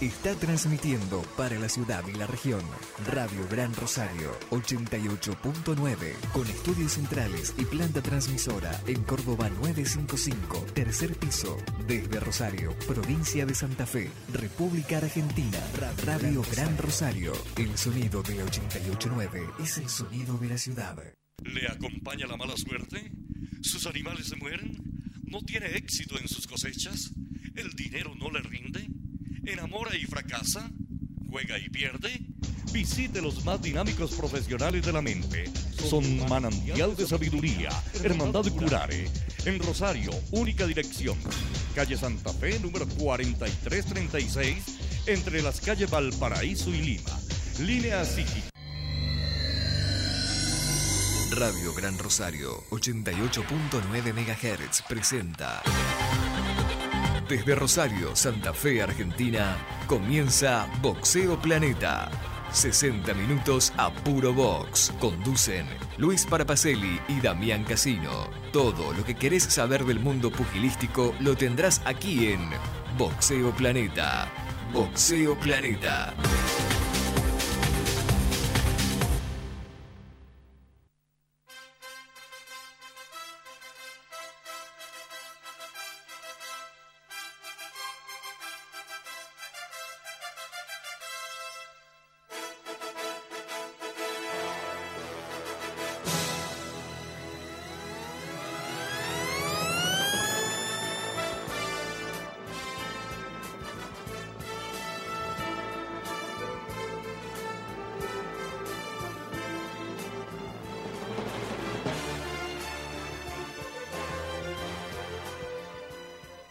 está transmitiendo para la ciudad y la región. Radio Gran Rosario 88.9 con estudios centrales y planta transmisora en Córdoba 955, tercer piso, desde Rosario, provincia de Santa Fe, República Argentina. Radio Gran Rosario, el sonido de 88.9 es el sonido de la ciudad. ¿Le acompaña la mala suerte? ¿Sus animales se mueren? ¿No tiene éxito en sus cosechas? ¿El dinero no le rinde? ¿Enamora y fracasa? ¿Juega y pierde? Visite los más dinámicos profesionales de la mente. Son manantial de sabiduría, hermandad curare. En Rosario, única dirección. Calle Santa Fe, número 4336, entre las calles Valparaíso y Lima. Línea psíquica. Radio Gran Rosario 88.9 MHz presenta. Desde Rosario, Santa Fe, Argentina, comienza Boxeo Planeta. 60 minutos a puro box. Conducen Luis Parapacelli y Damián Casino. Todo lo que querés saber del mundo pugilístico lo tendrás aquí en Boxeo Planeta. Boxeo Planeta.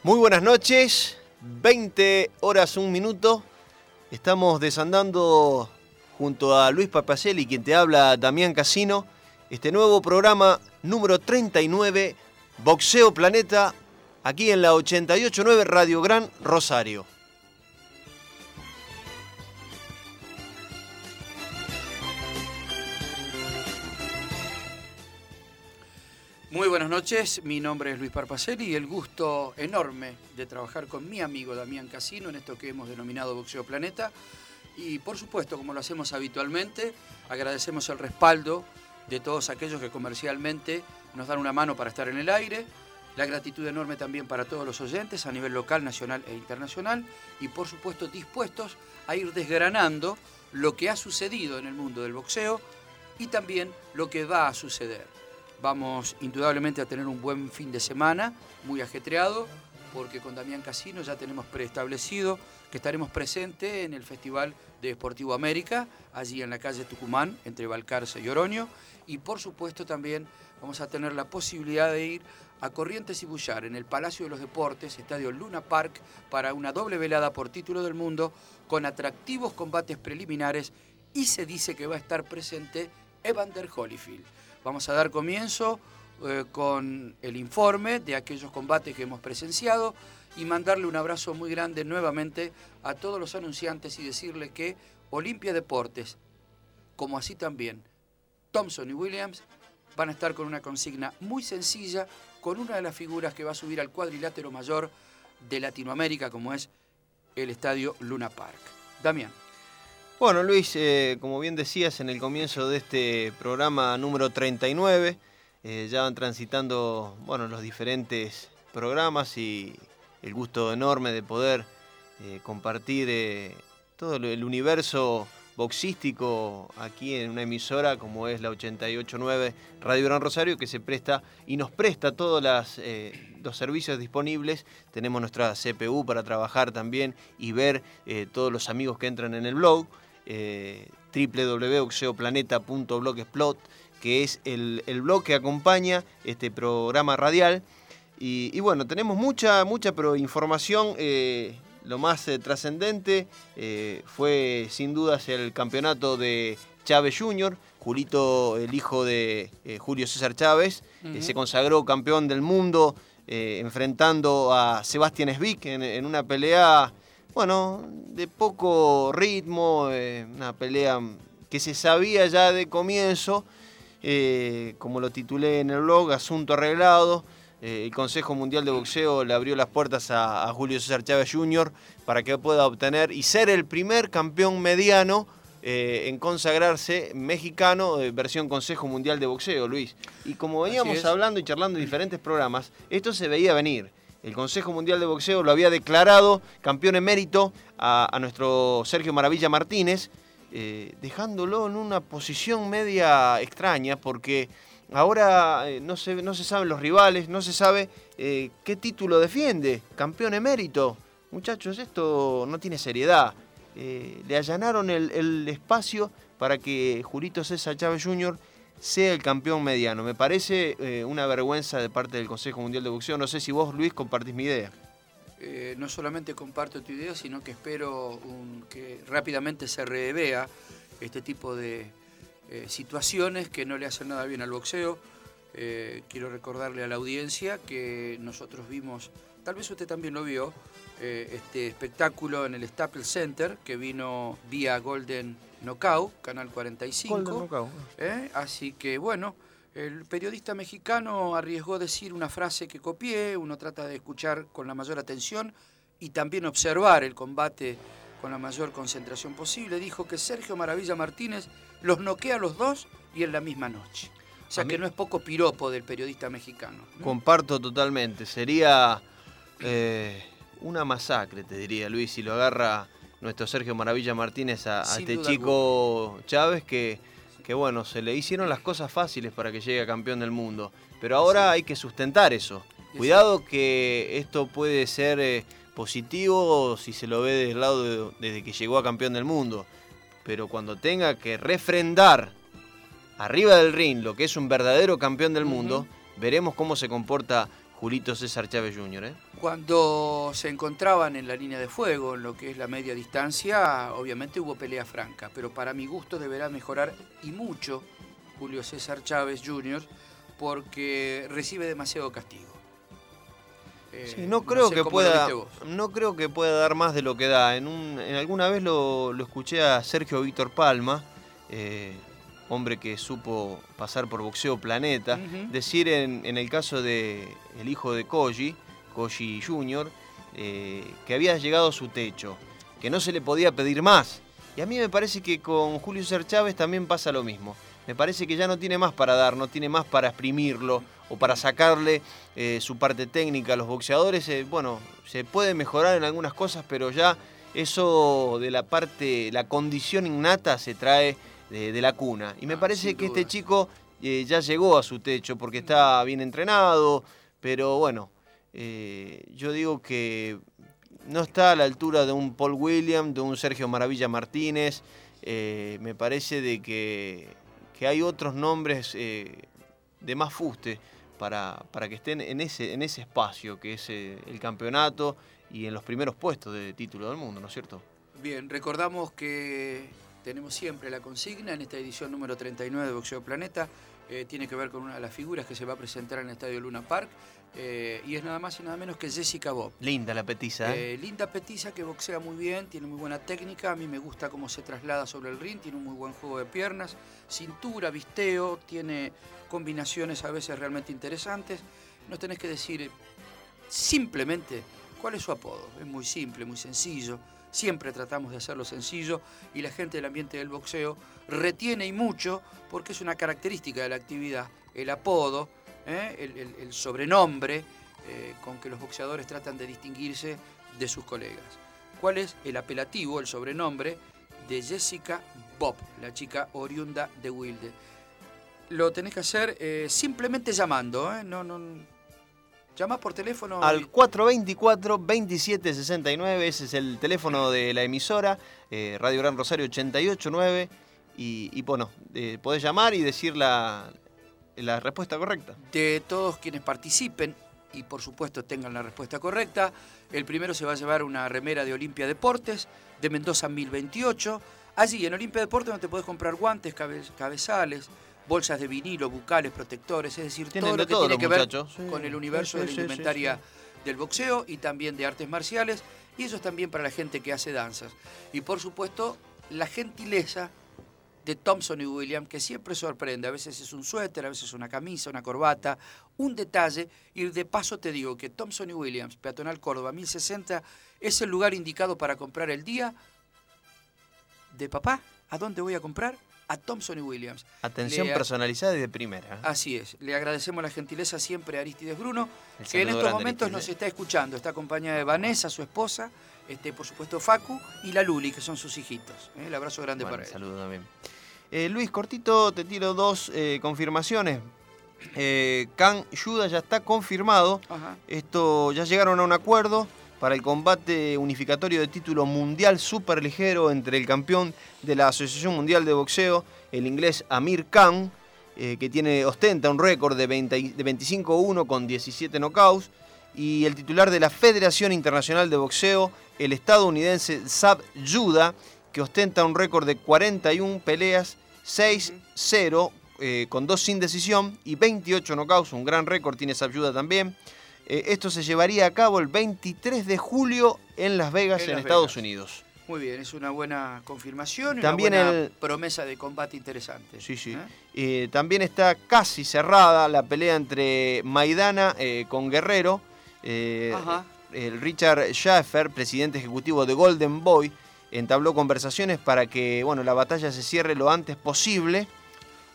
Muy buenas noches, 20 horas un minuto. Estamos desandando junto a Luis Papacelli, quien te habla, Damián Casino, este nuevo programa número 39, Boxeo Planeta, aquí en la 889 Radio Gran Rosario. Muy buenas noches, mi nombre es Luis Parpacelli y el gusto enorme de trabajar con mi amigo Damián Casino en esto que hemos denominado Boxeo Planeta. Y por supuesto, como lo hacemos habitualmente, agradecemos el respaldo de todos aquellos que comercialmente nos dan una mano para estar en el aire. La gratitud enorme también para todos los oyentes a nivel local, nacional e internacional. Y por supuesto dispuestos a ir desgranando lo que ha sucedido en el mundo del boxeo y también lo que va a suceder. Vamos indudablemente a tener un buen fin de semana, muy ajetreado, porque con Damián Casino ya tenemos preestablecido que estaremos presentes en el Festival de Deportivo América, allí en la calle Tucumán, entre Balcarce y Oroño, y por supuesto también vamos a tener la posibilidad de ir a Corrientes y Bullar, en el Palacio de los Deportes, Estadio Luna Park, para una doble velada por título del mundo, con atractivos combates preliminares, y se dice que va a estar presente Evander Holyfield. Vamos a dar comienzo eh, con el informe de aquellos combates que hemos presenciado y mandarle un abrazo muy grande nuevamente a todos los anunciantes y decirles que Olimpia Deportes, como así también Thompson y Williams, van a estar con una consigna muy sencilla, con una de las figuras que va a subir al cuadrilátero mayor de Latinoamérica, como es el Estadio Luna Park. Damián. Bueno, Luis, eh, como bien decías en el comienzo de este programa número 39, eh, ya van transitando bueno, los diferentes programas y el gusto enorme de poder eh, compartir todo el universo boxístico aquí en una emisora como es la 889 Radio Gran Rosario que se presta y nos presta todos los servicios disponibles. Tenemos nuestra CPU para trabajar también y ver todos los amigos que entran en el blog eh, www.oxeoplaneta.blogspot, que es el, blog que acompaña este programa radial. Y, bueno, tenemos mucha, mucha información. Eh, lo más eh, trascendente eh, fue sin dudas el campeonato de Chávez Jr., Julito, el hijo de Julio César Chávez, se consagró campeón del mundo enfrentando a Sebastián Svick en una pelea bueno, de poco ritmo, eh, una pelea que se sabía ya de comienzo, eh, como lo titulé en el blog, asunto arreglado. eh, el Consejo Mundial de Boxeo le abrió las puertas a, Julio César Chávez Jr. para que pueda obtener y ser el primer campeón mediano eh, en consagrarse mexicano, versión Consejo Mundial de Boxeo, Luis. Y como veníamos hablando y charlando en diferentes programas, esto se veía venir. El Consejo Mundial de Boxeo lo había declarado campeón emérito a, nuestro Sergio Maravilla Martínez, eh, dejándolo en una posición media extraña porque ahora eh, no, se, no se saben los rivales, no se sabe eh, qué título defiende, campeón emérito. Muchachos, esto no tiene seriedad. le allanaron el, espacio para que Julito César Chávez Jr. sea el campeón mediano. Me parece una vergüenza de parte del Consejo Mundial de Boxeo. No sé si vos, Luis, compartís mi idea. Eh, no solamente comparto tu idea, sino que espero que rápidamente se revea este tipo de eh, situaciones que no le hacen nada bien al boxeo. Eh, quiero recordarle a la audiencia que nosotros vimos, tal vez usted también lo vio, este espectáculo en el Staples Center que vino vía Golden Knockout, Canal 45. Golden Knockout. Así que bueno, el periodista mexicano arriesgó decir una frase que copié, uno trata de escuchar con la mayor atención y también observar el combate con la mayor concentración posible. Dijo que Sergio Maravilla Martínez los noquea a los dos y en la misma noche. O sea que no es poco piropo del periodista mexicano. Comparto totalmente. Sería eh, una masacre, te diría Luis, si lo agarra nuestro Sergio Maravilla Martínez a, este chico Chávez que que bueno, se le hicieron las cosas fáciles para que llegue a campeón del mundo. Pero ahora hay que sustentar eso. Cuidado que esto puede ser eh, positivo si se lo ve desde el lado desde que llegó a campeón del mundo. Pero cuando tenga que refrendar arriba del ring lo que es un verdadero campeón del mundo, veremos cómo se comporta Julito César Chávez Jr. ¿eh? Cuando se encontraban en la línea de fuego, en lo que es la media distancia, obviamente hubo pelea franca, pero para mi gusto deberá mejorar y mucho Julio César Chávez Jr. porque recibe demasiado castigo. Eh, no creo que pueda, no creo que pueda dar más de lo que da. En, un, en alguna vez lo, escuché a Sergio Víctor Palma, eh, hombre que supo pasar por Boxeo Planeta, decir en, el caso de el hijo de Koji, Koji Jr., eh, que había llegado a su techo, que no se le podía pedir más. Y a mí me parece que con Julio César Chávez también pasa lo mismo. Me parece que ya no tiene más para dar, no tiene más para exprimirlo o para sacarle eh, su parte técnica a los boxeadores. Eh, bueno, se puede mejorar en algunas cosas, pero ya eso de la parte, la condición innata se trae de, la cuna. Y me ah, parece que este chico ya llegó a su techo porque está bien entrenado, pero bueno, eh, yo digo que no está a la altura de un Paul Williams, de un Sergio Maravilla Martínez. Eh, me parece de que, hay otros nombres de más fuste para, para, que estén en ese, en ese espacio que es el campeonato y en los primeros puestos de título del mundo, ¿no es cierto? Bien, recordamos que tenemos siempre la consigna en esta edición número 39 de Boxeo Planeta. Eh, tiene que ver con una de las figuras que se va a presentar en el Estadio Luna Park. Eh, y es nada más y nada menos que Jessica Bob. Linda la petiza. ¿eh? linda petiza que boxea muy bien, tiene muy buena técnica. A mí me gusta cómo se traslada sobre el ring, tiene un muy buen juego de piernas, cintura, visteo, tiene combinaciones a veces realmente interesantes. Nos tenés que decir simplemente cuál es su apodo. Es muy simple, muy sencillo Siempre tratamos de hacerlo sencillo y la gente del ambiente del boxeo retiene y mucho porque es una característica de la actividad, el apodo, ¿eh? el, sobrenombre eh, con que los boxeadores tratan de distinguirse de sus colegas. ¿Cuál es el apelativo, el sobrenombre de Jessica Bob, la chica oriunda de Wilde? Lo tenés que hacer eh, simplemente llamando, no, no, Llamás por teléfono. Al 424-2769, ese es el teléfono de la emisora, Radio Gran Rosario 889. Y, y bueno, podés llamar y decir la, la respuesta correcta. De todos quienes participen y por supuesto tengan la respuesta correcta, el primero se va a llevar una remera de Olimpia Deportes de Mendoza 1028. Allí en Olimpia Deportes donde te podés comprar guantes, cabezales, bolsas de vinilo, bucales, protectores, es decir, todo lo que tiene que ver con el universo de la indumentaria del boxeo y también de artes marciales, y eso es también para la gente que hace danzas. Y por supuesto, la gentileza de Thompson y Williams, que siempre sorprende. A veces es un suéter, a veces una camisa, una corbata, un detalle. Y de paso te digo que Thompson y Williams, Peatonal Córdoba 1060, es el lugar indicado para comprar el día de papá. ¿A dónde voy a comprar? A Thompson y Williams. Atención Le- personalizada y de primera. ¿eh? Así es. Le agradecemos la gentileza siempre a Aristides Bruno, El que en estos momentos nos está escuchando. Está acompañada de Vanessa, su esposa, este, por supuesto Facu y la Luli, que son sus hijitos. ¿eh? El abrazo grande Bueno, para ellos. saludo también. Eh, Luis, cortito, te tiro dos eh, confirmaciones. Eh, Can Yuda ya está confirmado. Ajá. Esto ya llegaron a un acuerdo para el combate unificatorio de título mundial superligero entre el campeón de la Asociación Mundial de Boxeo, el inglés Amir Khan, eh, que tiene, ostenta un récord de, 20 de 25-1 con 17 knockouts, y el titular de la Federación Internacional de Boxeo, el estadounidense Sab Yuda, que ostenta un récord de 41 peleas, 6-0, eh, con 2 sin decisión y 28 knockouts, un gran récord tiene Sab Yuda también. Eh, esto se llevaría a cabo el 23 de julio en Las Vegas, En en, Las Estados Vegas. Unidos. Muy bien, es una buena confirmación y También una buena el- promesa de combate interesante. Sí, sí. ¿eh? También está casi cerrada la pelea entre Maidana con Guerrero. Ajá. el Richard Schaffer, presidente ejecutivo de Golden Boy, entabló conversaciones para que bueno, la batalla se cierre lo antes posible.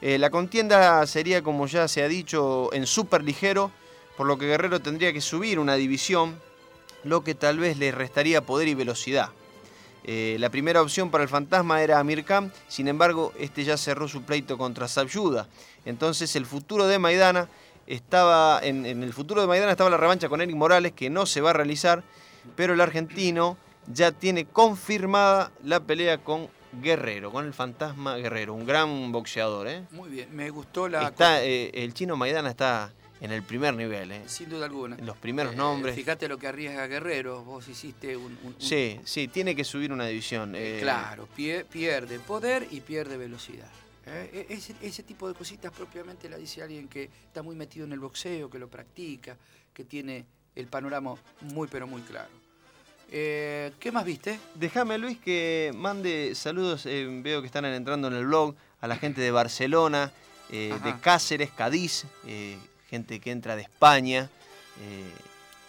Eh, la contienda sería, como ya se ha dicho, en superligero, por lo que Guerrero tendría que subir una división, lo que tal vez le restaría poder y velocidad. Eh, la primera opción para el fantasma era Amir Khan, sin embargo, este ya cerró su pleito contra Sabyuda. Entonces, el futuro de Maidana estaba. En, en el futuro de Maidana estaba la revancha con Eric Morales, que no se va a realizar, pero el argentino ya tiene confirmada la pelea con Guerrero, con el fantasma Guerrero, un gran boxeador. ¿eh? Muy bien, me gustó la... Está, eh, el chino Maidana está en el primer nivel, ¿eh? Sin duda alguna. en los primeros Eh, nombres. Fíjate lo que arriesga Guerrero. Vos hiciste un. un- un- Sí, sí, tiene que subir una división. eh, claro, pie- pierde poder y pierde velocidad. E- ese, ese tipo de cositas propiamente la dice alguien que está muy metido en el boxeo, que lo practica, que tiene el panorama muy pero muy claro. Eh, ¿Qué más viste? Déjame, Luis, que mande saludos. eh, veo que están entrando en el blog a la gente de Barcelona, eh, de. Cáceres, Cádiz, gente que entra de España.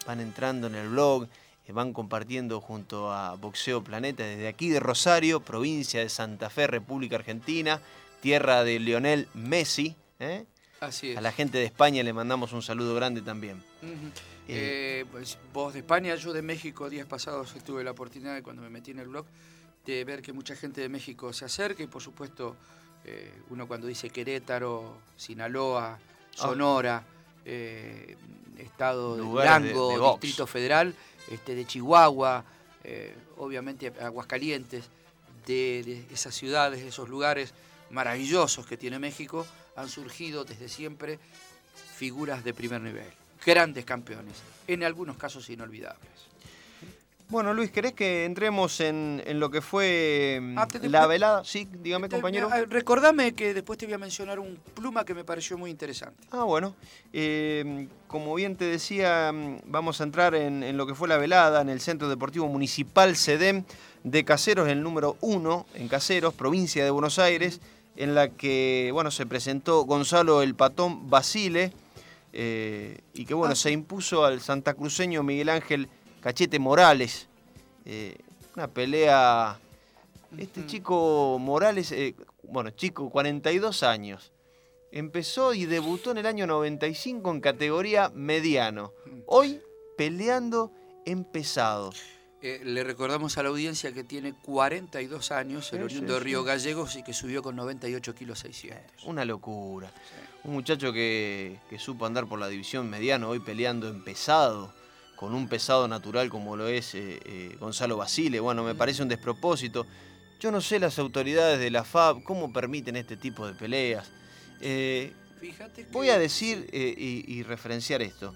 van entrando en el blog, van compartiendo junto a Boxeo Planeta desde aquí de Rosario, provincia de Santa Fe, República Argentina, tierra de Lionel Messi. Así es. A la gente de España le mandamos un saludo grande también. Eh, pues vos de España, yo de México, días pasados tuve la oportunidad de cuando me metí en el blog de ver que mucha gente de México se acerca y por supuesto eh, uno cuando dice Querétaro, Sinaloa, Sonora, eh, estado de Lugares de- Durango, de. Distrito Federal, este, de Chihuahua, eh, obviamente Aguascalientes, de, de esas ciudades, de esos lugares maravillosos que tiene México, han surgido desde siempre figuras de primer nivel, grandes campeones, en algunos casos inolvidables. Bueno, Luis, ¿querés que entremos en, en lo que fue mm, Ah, te- la te- velada? Sí, dígame, Te- compañero. ah, Recordame que después te voy a mencionar un pluma que me pareció muy interesante. Ah, bueno. Eh, como bien te decía, mm, vamos a entrar en, en lo que fue la velada en el Centro Deportivo Municipal CEDEM de Caseros, el número 1 en Caseros, provincia de Buenos Aires, en la que bueno, se presentó Gonzalo el Patón Basile eh, y que bueno, Ah, se impuso al santacruceño Miguel Ángel Cachete Morales. Eh, una pelea. Este chico Morales, eh, bueno, chico, 42 años. Empezó y debutó en el año 95 en categoría mediano. Hoy peleando en pesado. Eh, le recordamos a la audiencia que tiene 42 años, el Sí, oriundo sí, de Río. Gallegos y que subió con 98 kilos 600. Una locura. Un muchacho que, que supo andar por la división mediano, hoy peleando en pesado, con un pesado natural como lo es eh, eh, Gonzalo Basile. Bueno, me parece un despropósito. Yo no sé las autoridades de la FAB cómo permiten este tipo de peleas. Eh, Fíjate que- Voy a decir y, y referenciar esto.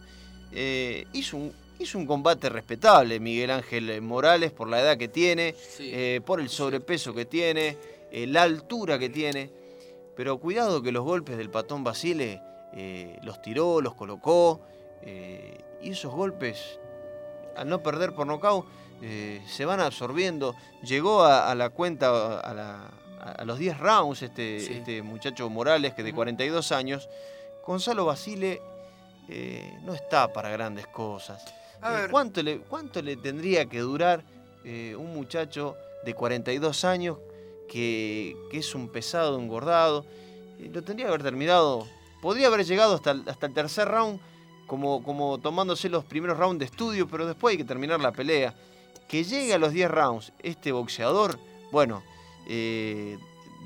Hizo, un, hizo un combate respetable Miguel Ángel Morales por la edad que tiene, Sí. eh, por el sobrepeso que tiene, eh, la altura que tiene. Pero cuidado que los golpes del patón Basile eh, los tiró, los colocó. eh, y esos golpes, al no perder por nocaut, eh, se van absorbiendo. Llegó a, a la cuenta, a la, a, los 10 rounds este, este, muchacho Morales, que de 42 años, Gonzalo Basile no está para grandes cosas. ¿cuánto, le, ¿Cuánto le tendría que durar un muchacho de 42 años que, es un pesado engordado? lo tendría que haber terminado, podría haber llegado hasta, hasta el tercer round como, como tomándose los primeros rounds de estudio, pero después hay que terminar la pelea. Que llegue a los 10 rounds este boxeador, bueno,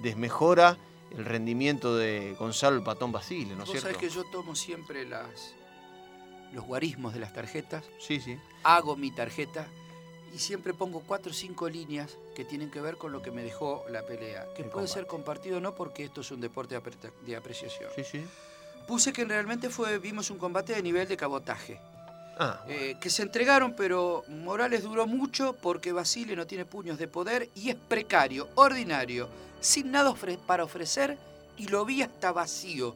desmejora el rendimiento de Gonzalo el Patón Basile, ¿no es cierto? sabés que yo tomo siempre las, los guarismos de las tarjetas. Sí, sí. Hago mi tarjeta y siempre pongo cuatro o cinco líneas que tienen que ver con lo que me dejó la pelea. Que puede ser compartido o no porque esto es un deporte de apreciación. Sí, sí. Puse que realmente fue, vimos un combate de nivel de cabotaje. Ah, eh, que se entregaron, pero Morales duró mucho porque Basile no tiene puños de poder y es precario, ordinario, sin nada para ofrecer y lo vi hasta vacío.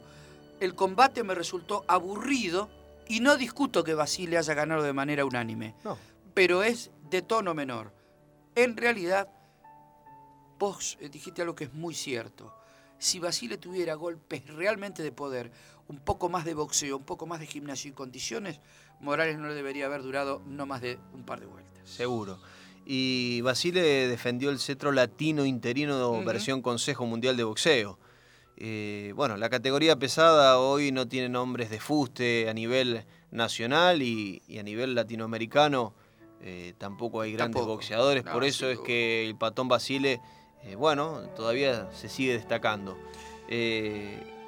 El combate me resultó aburrido y no discuto que Basile haya ganado de manera unánime, pero es de tono menor. En realidad, vos eh, dijiste algo que es muy cierto. Si Basile tuviera golpes realmente de poder, un poco más de boxeo, un poco más de gimnasio y condiciones, Morales no le debería haber durado no más de un par de vueltas. Seguro. Y Basile defendió el cetro latino interino versión Consejo Mundial de Boxeo. Eh, bueno, la categoría pesada hoy no tiene nombres de fuste a nivel nacional y, a nivel latinoamericano eh, tampoco hay grandes boxeadores, por eso es que el patón Basile, eh, bueno, todavía se sigue destacando.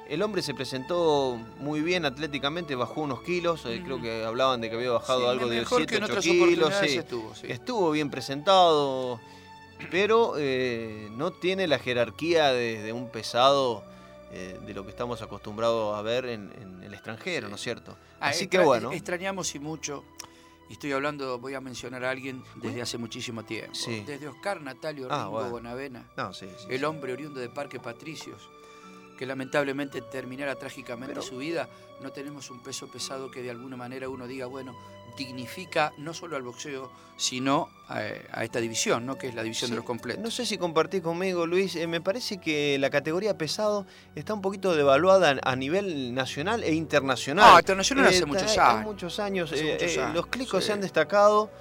El hombre se presentó muy bien atléticamente, bajó unos kilos, eh, creo que hablaban de que había bajado algo de 7, 8 kilos. Estuvo, estuvo, bien presentado, pero eh, no tiene la jerarquía de, un pesado eh, de lo que estamos acostumbrados a ver en, el extranjero, ¿no es cierto? Ah, Así que bueno. Extrañamos y mucho. Y estoy hablando, voy a mencionar a alguien desde hace muchísimo tiempo. Desde Oscar Natalio ah, Ringo Bonavena, el hombre oriundo de Parque Patricios que lamentablemente terminara trágicamente su vida, no tenemos un peso pesado que de alguna manera uno diga, bueno, dignifica no solo al boxeo, sino a, esta división, ¿no? que es la división de los completos. No sé si compartís conmigo, Luis, eh, me parece que la categoría pesado está un poquito devaluada a nivel nacional e internacional. Ah, internacional hace, eh, muchos años. muchos años. Eh, los clicos se han destacado.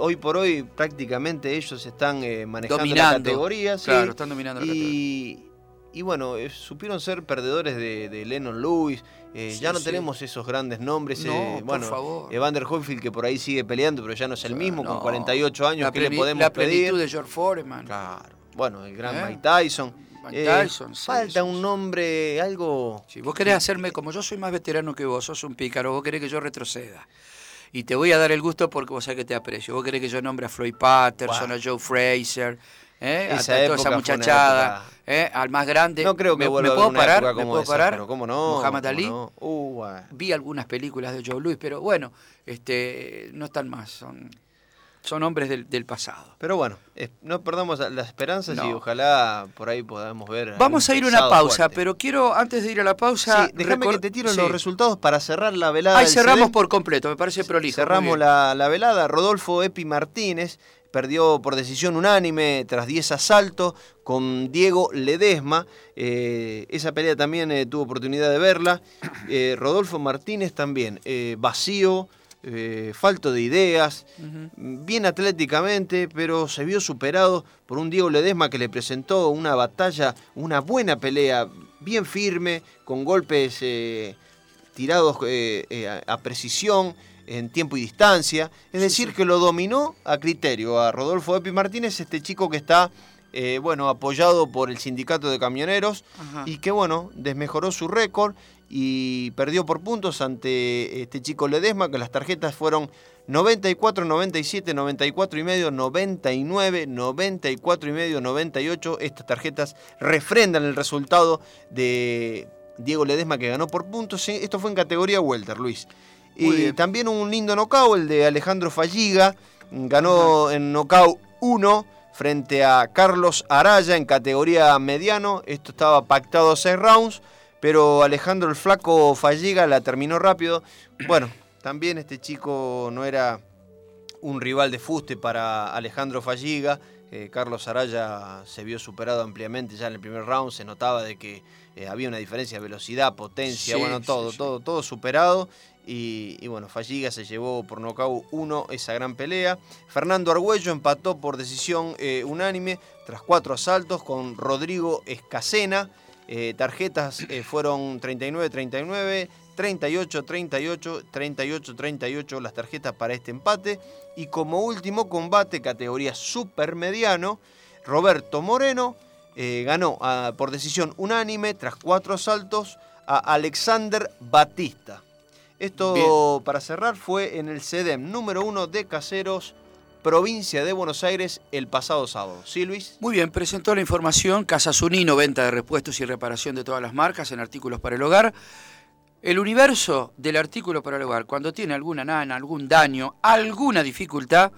hoy por hoy prácticamente ellos están manejando la categoría. Claro, están dominando la categoría y bueno, eh, supieron ser perdedores de, Lennon Lewis. Eh, ya no tenemos esos grandes nombres. No, eh, bueno, favor. Evander Holyfield, que por ahí sigue peleando, pero ya no es el mismo, con 48 años. ¿Qué le podemos la pedir? de George Foreman. Claro. Bueno, el gran Mike Tyson. Mike Tyson falta un nombre, algo. Si vos querés hacerme, como yo soy más veterano que vos, sos un pícaro, vos querés que yo retroceda. Y te voy a dar el gusto porque vos sabés que te aprecio. Vos querés que yo nombre a Floyd Patterson, a Joe Fraser, ¿eh? Esa a toda esa muchachada, ¿eh? al más grande. No creo que me, ¿me puedo parar, me puedo parar. ¿cómo no? Muhammad Ali. Uh, Vi algunas películas de Joe Louis, pero bueno, este, no están más, son son hombres del, pasado. Pero bueno, no perdamos las esperanzas y ojalá por ahí podamos ver. Vamos a ir a una pausa, pero quiero, antes de ir a la pausa. Sí, déjame que te tiro los resultados para cerrar la velada. Ahí cerramos por completo, me parece prolijo. Cerramos la, la velada. Rodolfo Epi Martínez perdió por decisión unánime tras 10 asaltos con Diego Ledesma. Eh, esa pelea también eh, tuvo oportunidad de verla. Eh, Rodolfo Martínez también, vacío, falto de ideas, bien atléticamente, pero se vio superado por un Diego Ledesma que le presentó una batalla, una buena pelea, bien firme, con golpes tirados a precisión en tiempo y distancia. Es decir, que lo dominó a criterio a Rodolfo Epi Martínez, este chico que está eh, bueno, apoyado por el sindicato de camioneros y que bueno, desmejoró su récord y perdió por puntos ante este chico Ledesma, que las tarjetas fueron 94, 97, 94 y medio, 99, 94 y medio, 98. Estas tarjetas refrendan el resultado de Diego Ledesma que ganó por puntos. Esto fue en categoría welter, Luis. Y también un lindo knockout, el de Alejandro Falliga. Ganó en knockout 1 frente a Carlos Araya en categoría mediano. Esto estaba pactado a 6 rounds, pero Alejandro el Flaco Falliga la terminó rápido. Bueno, también este chico no era un rival de fuste para Alejandro Falliga. Eh, Carlos Araya se vio superado ampliamente ya en el primer round, se notaba de que eh, había una diferencia de velocidad, potencia, Sí, bueno, sí, todo, sí. todo, todo superado. Y, bueno, Falliga se llevó por nocaut 1 esa gran pelea. Fernando Argüello empató por decisión eh, unánime tras cuatro asaltos con Rodrigo Escacena. Eh, tarjetas eh, fueron 39-39, 38-38, 38-38 las tarjetas para este empate. Y como último combate, categoría supermediano, Roberto Moreno eh, ganó ah, por decisión unánime tras cuatro asaltos a Alexander Batista. Esto, Bien. para cerrar, fue en el CEDEM número uno de Caseros, provincia de Buenos Aires, el pasado sábado. ¿Sí, Luis? Muy bien, presentó la información Casa Zunino, venta de repuestos y reparación de todas las marcas en artículos para el hogar. El universo del artículo para el hogar, cuando tiene alguna nana, algún daño, alguna dificultad,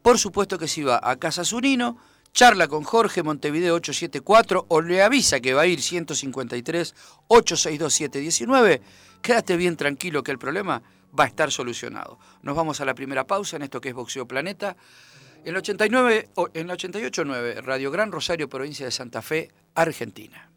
por supuesto que si va a Casa Zunino, charla con Jorge Montevideo 874 o le avisa que va a ir 153 862 719, quédate bien tranquilo que el problema va a estar solucionado. Nos vamos a la primera pausa en esto que es Boxeo Planeta. En el 89, o- en el 88.9, Radio Gran Rosario, provincia de Santa Fe, Argentina.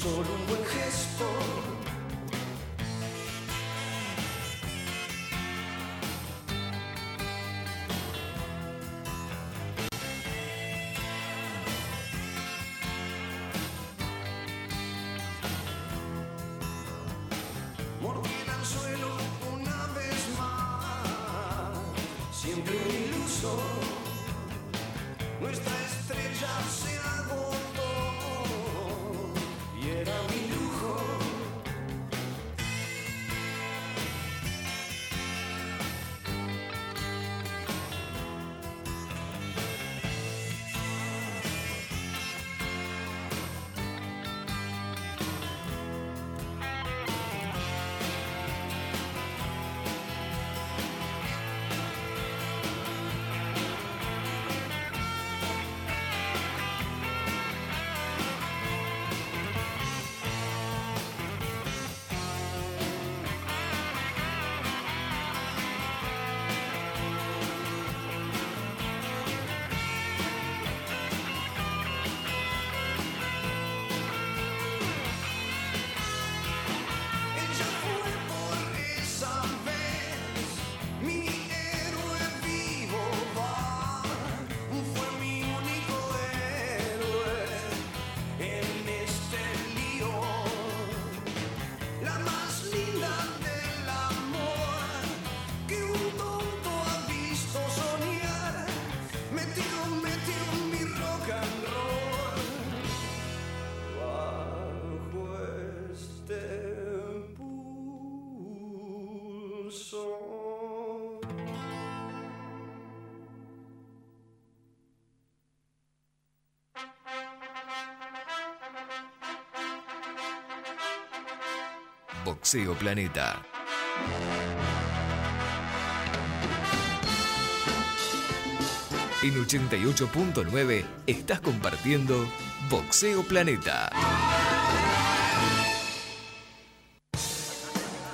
Solo un buen gesto. Boxeo Planeta. En 88.9 estás compartiendo Boxeo Planeta.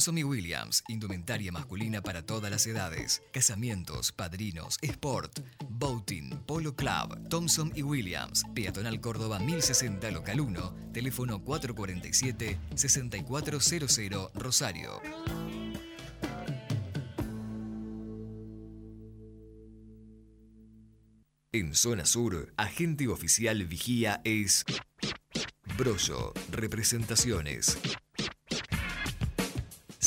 Thompson y Williams, indumentaria masculina para todas las edades. Casamientos, padrinos, sport, boating, polo club. Thompson y Williams, Peatonal Córdoba 1060 Local 1, teléfono 447-6400 Rosario. En zona sur, agente oficial vigía es Brollo, representaciones.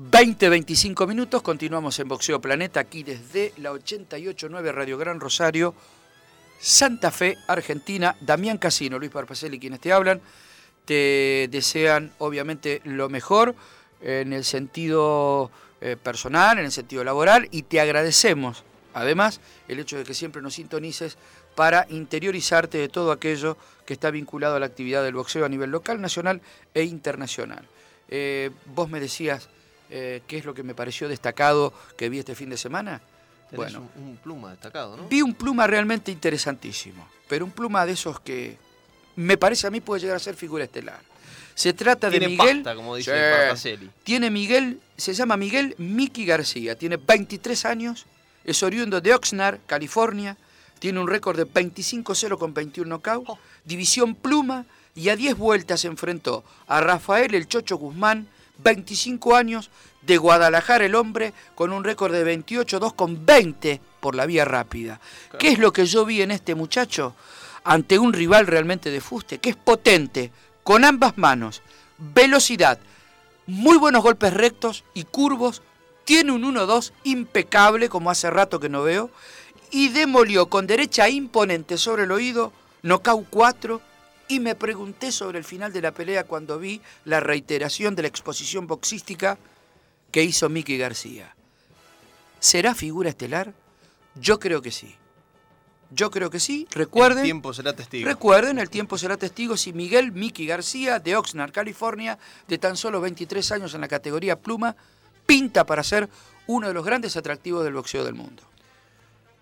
...20, 25 minutos, continuamos en Boxeo Planeta, aquí desde la 88.9 Radio Gran Rosario, Santa Fe, Argentina, Damián Casino, Luis Parpacelli, quienes te hablan, te desean obviamente lo mejor en el sentido eh, personal, en el sentido laboral, y te agradecemos además el hecho de que siempre nos sintonices para interiorizarte de todo aquello que está vinculado a la actividad del boxeo a nivel local, nacional e internacional. Eh, vos me decías eh, qué es lo que me pareció destacado que vi este fin de semana. Tenés un, un pluma destacado, ¿no? Vi un pluma realmente interesantísimo, pero un pluma de esos que me parece a mí puede llegar a ser figura estelar. Se trata de Miguel. pasta, como dice Sí. Parpacelli. Tiene Miguel, se llama Miguel Miki García, tiene 23 años, es oriundo de Oxnard, California, tiene un récord de 25-0 con 21 knockouts, Oh. división pluma y a 10 vueltas se enfrentó a Rafael El Chocho Guzmán, 25 años, de Guadalajara el hombre, con un récord de 28-2 con 20 por la vía rápida. ¿Qué es lo que yo vi en este muchacho? Ante un rival realmente de fuste, que es potente, con ambas manos, velocidad, muy buenos golpes rectos y curvos, tiene un 1-2 impecable, como hace rato que no veo, y demolió con derecha imponente sobre el oído, knockout 4, y me pregunté sobre el final de la pelea cuando vi la reiteración de la exposición boxística que hizo Miki García. ¿Será figura estelar? Yo creo que sí. Yo creo que sí. Recuerden. El tiempo será testigo. Recuerden, el tiempo será testigo si Miguel Miki García, de Oxnard, California, de tan solo 23 años en la categoría pluma, pinta para ser uno de los grandes atractivos del boxeo del mundo.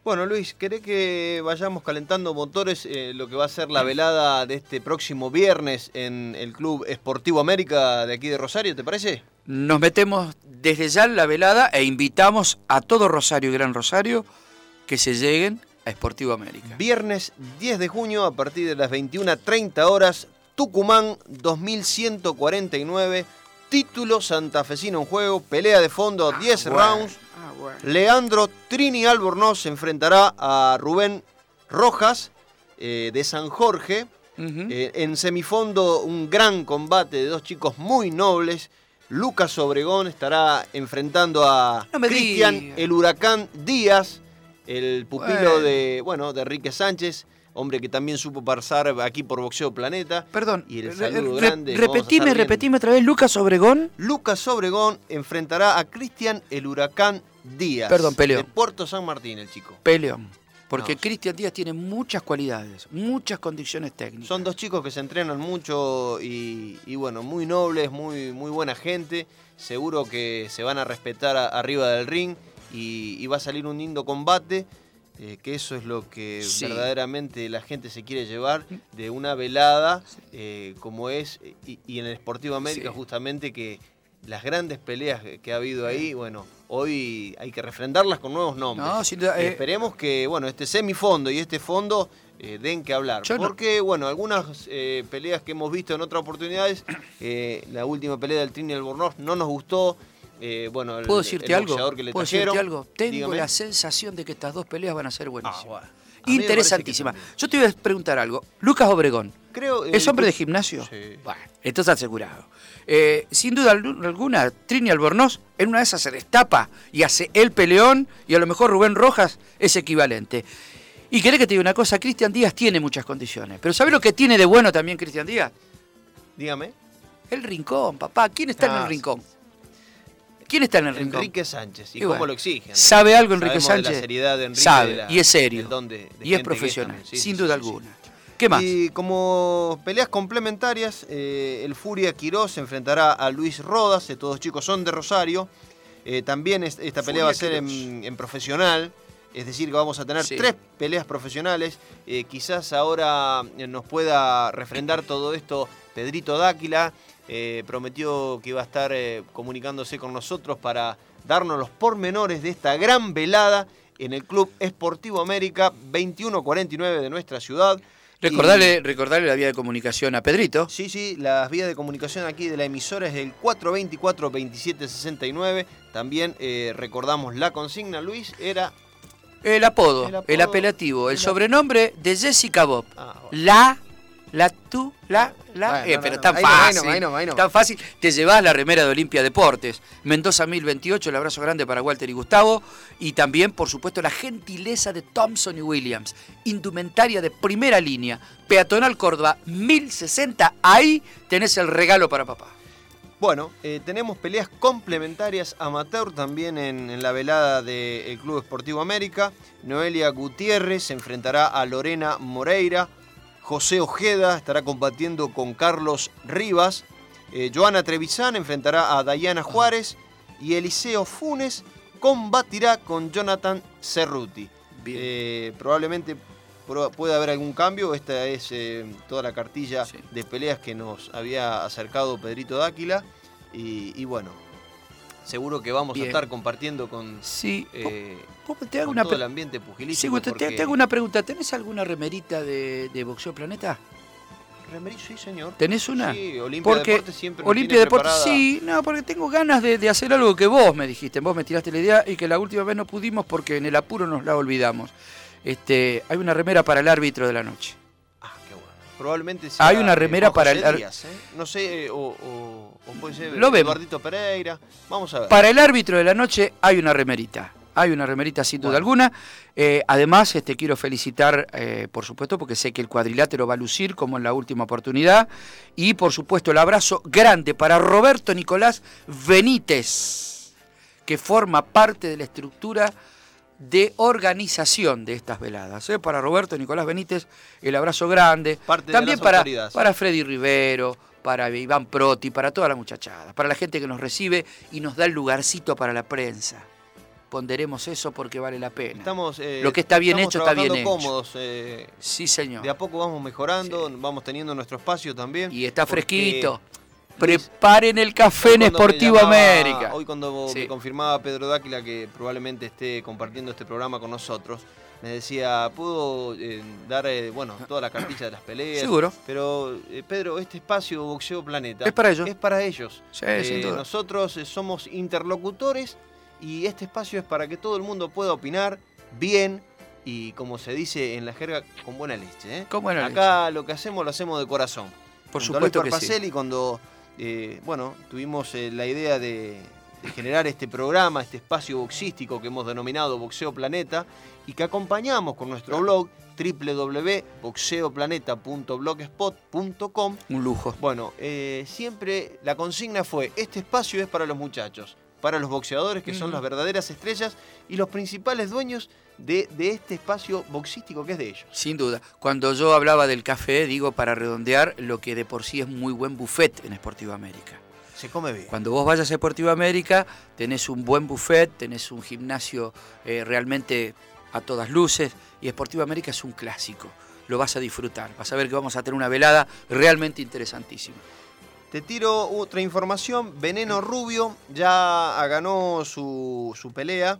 Bueno, Luis, ¿querés que vayamos calentando motores eh, lo que va a ser la velada de este próximo viernes en el Club Esportivo América de aquí de Rosario, ¿te parece? Nos metemos desde ya en la velada e invitamos a todo Rosario y Gran Rosario que se lleguen a Esportivo América. Viernes 10 de junio a partir de las 21.30 horas, Tucumán 2149, título santafesino en juego, pelea de fondo, 10 bueno. rounds. Leandro Trini Albornoz se enfrentará a Rubén Rojas eh, de San Jorge. Eh, en semifondo, un gran combate de dos chicos muy nobles. Lucas Obregón estará enfrentando a No Cristian diga. el Huracán Díaz, el pupilo Bueno. de, bueno, de Enrique Sánchez, hombre que también supo pasar aquí por Boxeo Planeta. Perdón, Y el saludo re- grande, repetime, repetime otra vez, Lucas Obregón. Lucas Obregón enfrentará a Cristian el Huracán Díaz. Perdón. De Puerto San Martín, el chico. Peleón. Porque No. Cristian Díaz tiene muchas cualidades, muchas condiciones técnicas. Son dos chicos que se entrenan mucho y, y bueno, muy nobles, muy, muy buena gente. Seguro que se van a respetar a- arriba del ring y, y va a salir un lindo combate. eh, que eso es lo que Sí. verdaderamente la gente se quiere llevar de una velada eh, como es y, y en el Sportivo América Sí. justamente que las grandes peleas que, ha habido ahí, bueno, hoy hay que refrendarlas con nuevos nombres. No, duda, Y eh, esperemos que, bueno, este semifondo y este fondo eh, den que hablar. No- Porque, bueno, algunas eh, peleas que hemos visto en otras oportunidades, eh, la última pelea del Trini Albornoz no nos gustó. eh, bueno, el, ¿Puedo decirte el algo? que le ¿Puedo trajeron. decirte algo? Tengo Dígame. la sensación de que estas dos peleas van a ser buenísimas. Ah, bueno. A mí me parece que Interesantísimas. también. Yo te voy a preguntar algo. Lucas Obregón, Creo, eh, ¿es hombre de gimnasio? Sí. Bueno, esto está asegurado. Eh, sin duda al- alguna, Trini Albornoz en una de esas se destapa y hace el peleón y a lo mejor Rubén Rojas es equivalente. Y querés que te diga una cosa, Cristian Díaz tiene muchas condiciones. Pero ¿sabés lo que tiene de bueno también Cristian Díaz? Dígame. El rincón, papá. ¿Quién está en Ah, el rincón? ¿Quién está en el rincón? Enrique Sánchez. ¿Y, Y cómo bueno, lo exigen? ¿Sabe algo Enrique Sabemos de Sánchez? la seriedad de Enrique, Sabe, de la- y es serio. y es profesional. Sí, sin sí, duda sí, alguna. ¿Qué más? Y como peleas complementarias, eh, el Furia Quirós se enfrentará a Luis Rodas, estos dos chicos son de Rosario. Eh, también es- esta pelea Furia va a ser en, profesional, es decir, que vamos a tener Sí. tres peleas profesionales. Eh, quizás ahora eh, nos pueda refrendar todo esto Pedrito Dáquila. Eh, prometió que iba a estar eh, comunicándose con nosotros para darnos los pormenores de esta gran velada en el Club Esportivo América 2149 de nuestra ciudad. Y- Recordarle, recordarle la vía de comunicación a Pedrito. Sí, sí, las vías de comunicación aquí de la emisora es el 424-2769. También eh, recordamos la consigna, Luis, era... El apodo, El apelativo, el sobrenombre de Jessica Bob. Ah, bueno. La, la, tú, la, la. Bueno, eh, no, pero no, tan no, fácil. Tan fácil. Te llevas la remera de Olimpia Deportes. Mendoza 1028, el abrazo grande para Walter y Gustavo. Y también, por supuesto, la gentileza de Thompson y Williams. Indumentaria de primera línea. Peatonal Córdoba 1060. Ahí tenés el regalo para papá. Bueno, eh, tenemos peleas complementarias amateur también en, en la velada del Club Esportivo América. Noelia Gutiérrez se enfrentará a Lorena Moreira. José Ojeda estará combatiendo con Carlos Rivas. Eh, Joana Trevisan enfrentará a Dayana Juárez. Y Eliseo Funes combatirá con Jonathan Cerruti. Eh, probablemente pro- puede haber algún cambio. Esta es eh, toda la cartilla Sí. de peleas que nos había acercado Pedrito Dáquila. Y, y bueno, seguro que vamos Bien. a estar compartiendo con, Sí. eh, ¿Vos- te hago con una todo el ambiente pugilístico. Te, porque- te hago una pregunta. ¿Tenés alguna remerita de, de Boxeo Planeta? Remerí, sí, señor. ¿Tenés una? Sí, Olimpia Porque Deportes siempre Olimpia Deportes, sí, no, porque tengo ganas de, de hacer algo que vos me dijiste. Vos me tiraste la idea y que la última vez no pudimos porque en el apuro nos la olvidamos. Este, hay una remera para el árbitro de la noche. Probablemente sea, Hay una remera para el Díaz, ¿eh? No sé, o, o- o puede ser Lo. Eduardito Pereira. Vamos a ver. Para el árbitro de la noche hay una remerita. Hay una remerita sin duda Bueno. alguna. Eh, además, este, quiero felicitar, eh, por supuesto, porque sé que el cuadrilátero va a lucir como en la última oportunidad. Y, por supuesto, el abrazo grande para Roberto Nicolás Benítez, que forma parte de la estructura de organización de estas veladas. ¿eh? Para Roberto Nicolás Benítez, el abrazo grande. Parte de También para, para Freddy Rivero, para Iván Proti, para toda la muchachada, para la gente que nos recibe y nos da el lugarcito para la prensa. Ponderemos eso porque vale la pena. Estamos, eh, Lo que está bien hecho, está bien hecho. cómodos. eh, Sí, señor. de a poco vamos mejorando, vamos teniendo nuestro espacio también. Y está fresquito. Preparen el café en Sportivo llamaba- América. Hoy cuando Sí. me confirmaba Pedro Dáquila que probablemente esté compartiendo este programa con nosotros, me decía, ¿puedo eh, dar eh, bueno, toda la cartilla de las peleas? Seguro. Pero, eh, Pedro, este espacio Boxeo Planeta Es para ellos. Es para ellos. Sí, Eh, sin duda. nosotros somos interlocutores y este espacio es para que todo el mundo pueda opinar bien y, como se dice en la jerga, con buena leche. ¿eh? Con buena Acá lo que hacemos lo hacemos de corazón. Por Luis supuesto que sí. Cuando eh, bueno, tuvimos eh, la idea de, de generar este programa, este espacio boxístico que hemos denominado Boxeo Planeta y que acompañamos con nuestro blog www.boxeoplaneta.blogspot.com. Un lujo. Bueno, eh, siempre la consigna fue, este espacio es para los muchachos, para los boxeadores que son las verdaderas estrellas y los principales dueños de, de este espacio boxístico que es de ellos. Sin duda. Cuando yo hablaba del café, digo para redondear lo que de por sí es muy buen buffet en Sportivo América. Se come bien. Cuando vos vayas a Sportivo América, tenés un buen buffet, tenés un gimnasio eh, realmente a todas luces y Sportivo América es un clásico. Lo vas a disfrutar. Vas a ver que vamos a tener una velada realmente interesantísima. Te tiro otra información. Veneno Rubio ya ganó su, su pelea.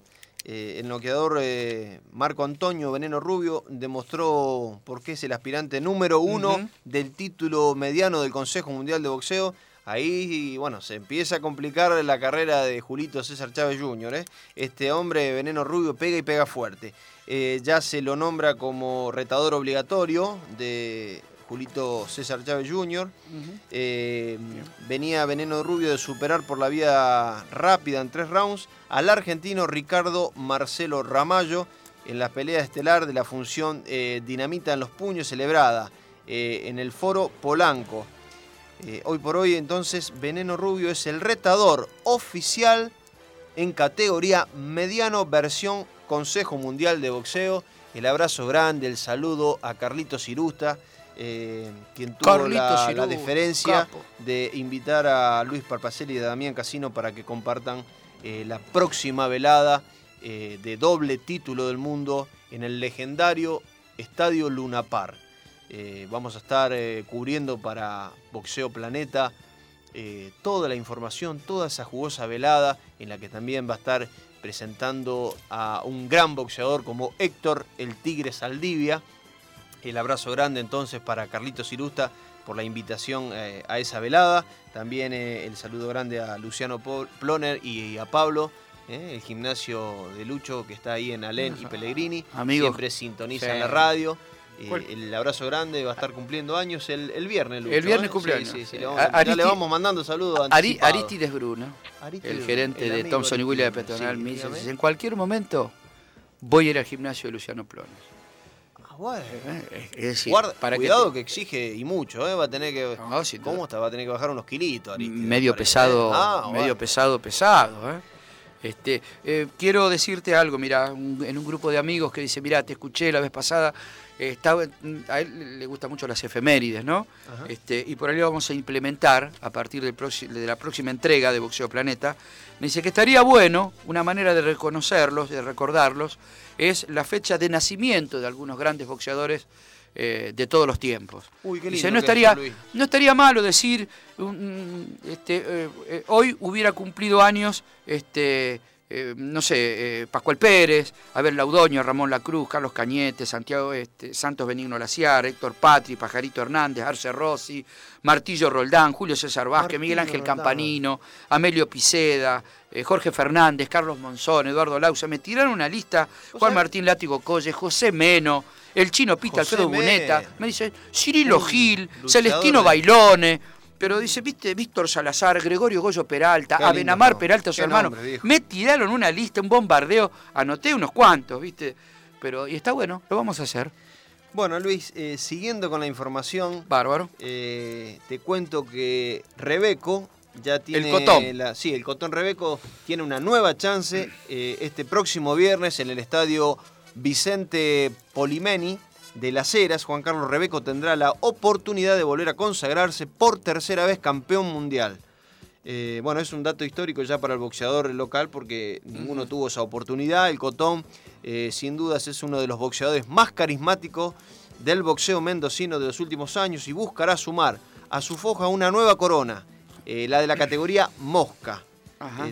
Eh, el noqueador eh, Marco Antonio Veneno Rubio demostró por qué es el aspirante número uno del título mediano del Consejo Mundial de Boxeo. Ahí, bueno, se empieza a complicar la carrera de Julito César Chávez Jr. ¿eh? Este hombre, Veneno Rubio, pega y pega fuerte. Ya se lo nombra como retador obligatorio de Julito César Chávez Jr. Eh, venía Veneno Rubio de superar por la vía rápida en tres rounds al argentino Ricardo Marcelo Ramallo en la pelea estelar de la función eh, Dinamita en los puños celebrada eh, en el foro Polanco. Hoy por hoy entonces Veneno Rubio es el retador oficial en categoría mediano versión Consejo Mundial de Boxeo. El abrazo grande, el saludo a Carlitos Irusta, eh, quien tuvo la, la Irusta, deferencia capo. de invitar a Luis Parpacelli y a Damián Casino para que compartan eh, la próxima velada eh, de doble título del mundo en el legendario Estadio Luna Par. Vamos a estar cubriendo para Boxeo Planeta toda la información, toda esa jugosa velada en la que también va a estar presentando a un gran boxeador como Héctor el Tigre Saldivia. El abrazo grande entonces para Carlitos Irusta por la invitación eh, a esa velada. También eh, el saludo grande a Luciano Ploner y a Pablo, eh, el gimnasio de Lucho que está ahí en Alén y Pellegrini. Amigos. Siempre sintonizan Sí. la radio. Eh, el abrazo grande va a estar cumpliendo años el, el viernes, Lucho. El viernes cumpleaños. Sí, sí, sí, le vamos- ya le vamos mandando saludos Ari-. Aristides Bruno, Aristides, el gerente el de amigo Thomson y William de sí, me dice, en cualquier momento voy a ir al gimnasio de Luciano Plones. Bueno. Eh, Es decir, Guarda, para que cuidado te- que, exige y mucho, ¿eh? va a tener que. No, duda. ¿Cómo está? Va a tener que bajar unos kilitos, Aristides, medio pesado, Ah, medio bueno. pesado, pesado. ¿eh? Este, eh, quiero decirte algo, mira, un- en un grupo de amigos que dice, mira, te escuché la vez pasada, estaba, a él le gustan mucho las efemérides, ¿no? Ajá. Este, y por ahí lo vamos a implementar a partir del de la próxima entrega de Boxeo Planeta. Me dice que estaría bueno, una manera de reconocerlos, de recordarlos, es la fecha de nacimiento de algunos grandes boxeadores eh, de todos los tiempos. Uy, qué lindo. Dice, no es estaría, no estaría malo decir, este, eh, eh, hoy hubiera cumplido años, este, eh, no sé, eh, Pascual Pérez, Abel Laudoño, Ramón Lacruz, Carlos Cañete, Santiago este, Santos Benigno Laciar, Héctor Patri, Pajarito Hernández, Arce Rossi, Martillo Roldán, Julio César Vázquez, Miguel Ángel Roldán. Campanino, Amelio Piceda, eh, Jorge Fernández, Carlos Monzón, Eduardo Lausa, me tiraron una lista, Juan? Martín Látigo Colle, José Meno, el chino Pita, José Alfredo. Buneta, me dice Cirilo Gil, luchador Celestino de- Bailone, pero dice, viste, Víctor Salazar, Gregorio Goyo Peralta, lindo Abenamar. Peralta, su hermano. nombre. Me tiraron una lista, un bombardeo, anoté unos cuantos, viste, pero y está bueno, lo vamos a hacer. Bueno, Luis, eh, siguiendo con la información, Bárbaro. eh, te cuento que Rebeco ya tiene. Cotón. La, sí, el Cotón Rebeco tiene una nueva chance eh, este próximo viernes en el estadio Vicente Polimeni de Las Heras. Juan Carlos Rebeco tendrá la oportunidad de volver a consagrarse por tercera vez campeón mundial. Eh, bueno, es un dato histórico ya para el boxeador local porque ninguno tuvo esa oportunidad. El Cotón, eh, sin dudas, es uno de los boxeadores más carismáticos del boxeo mendocino de los últimos años y buscará sumar a su foja una nueva corona, eh, la de la categoría Mosca.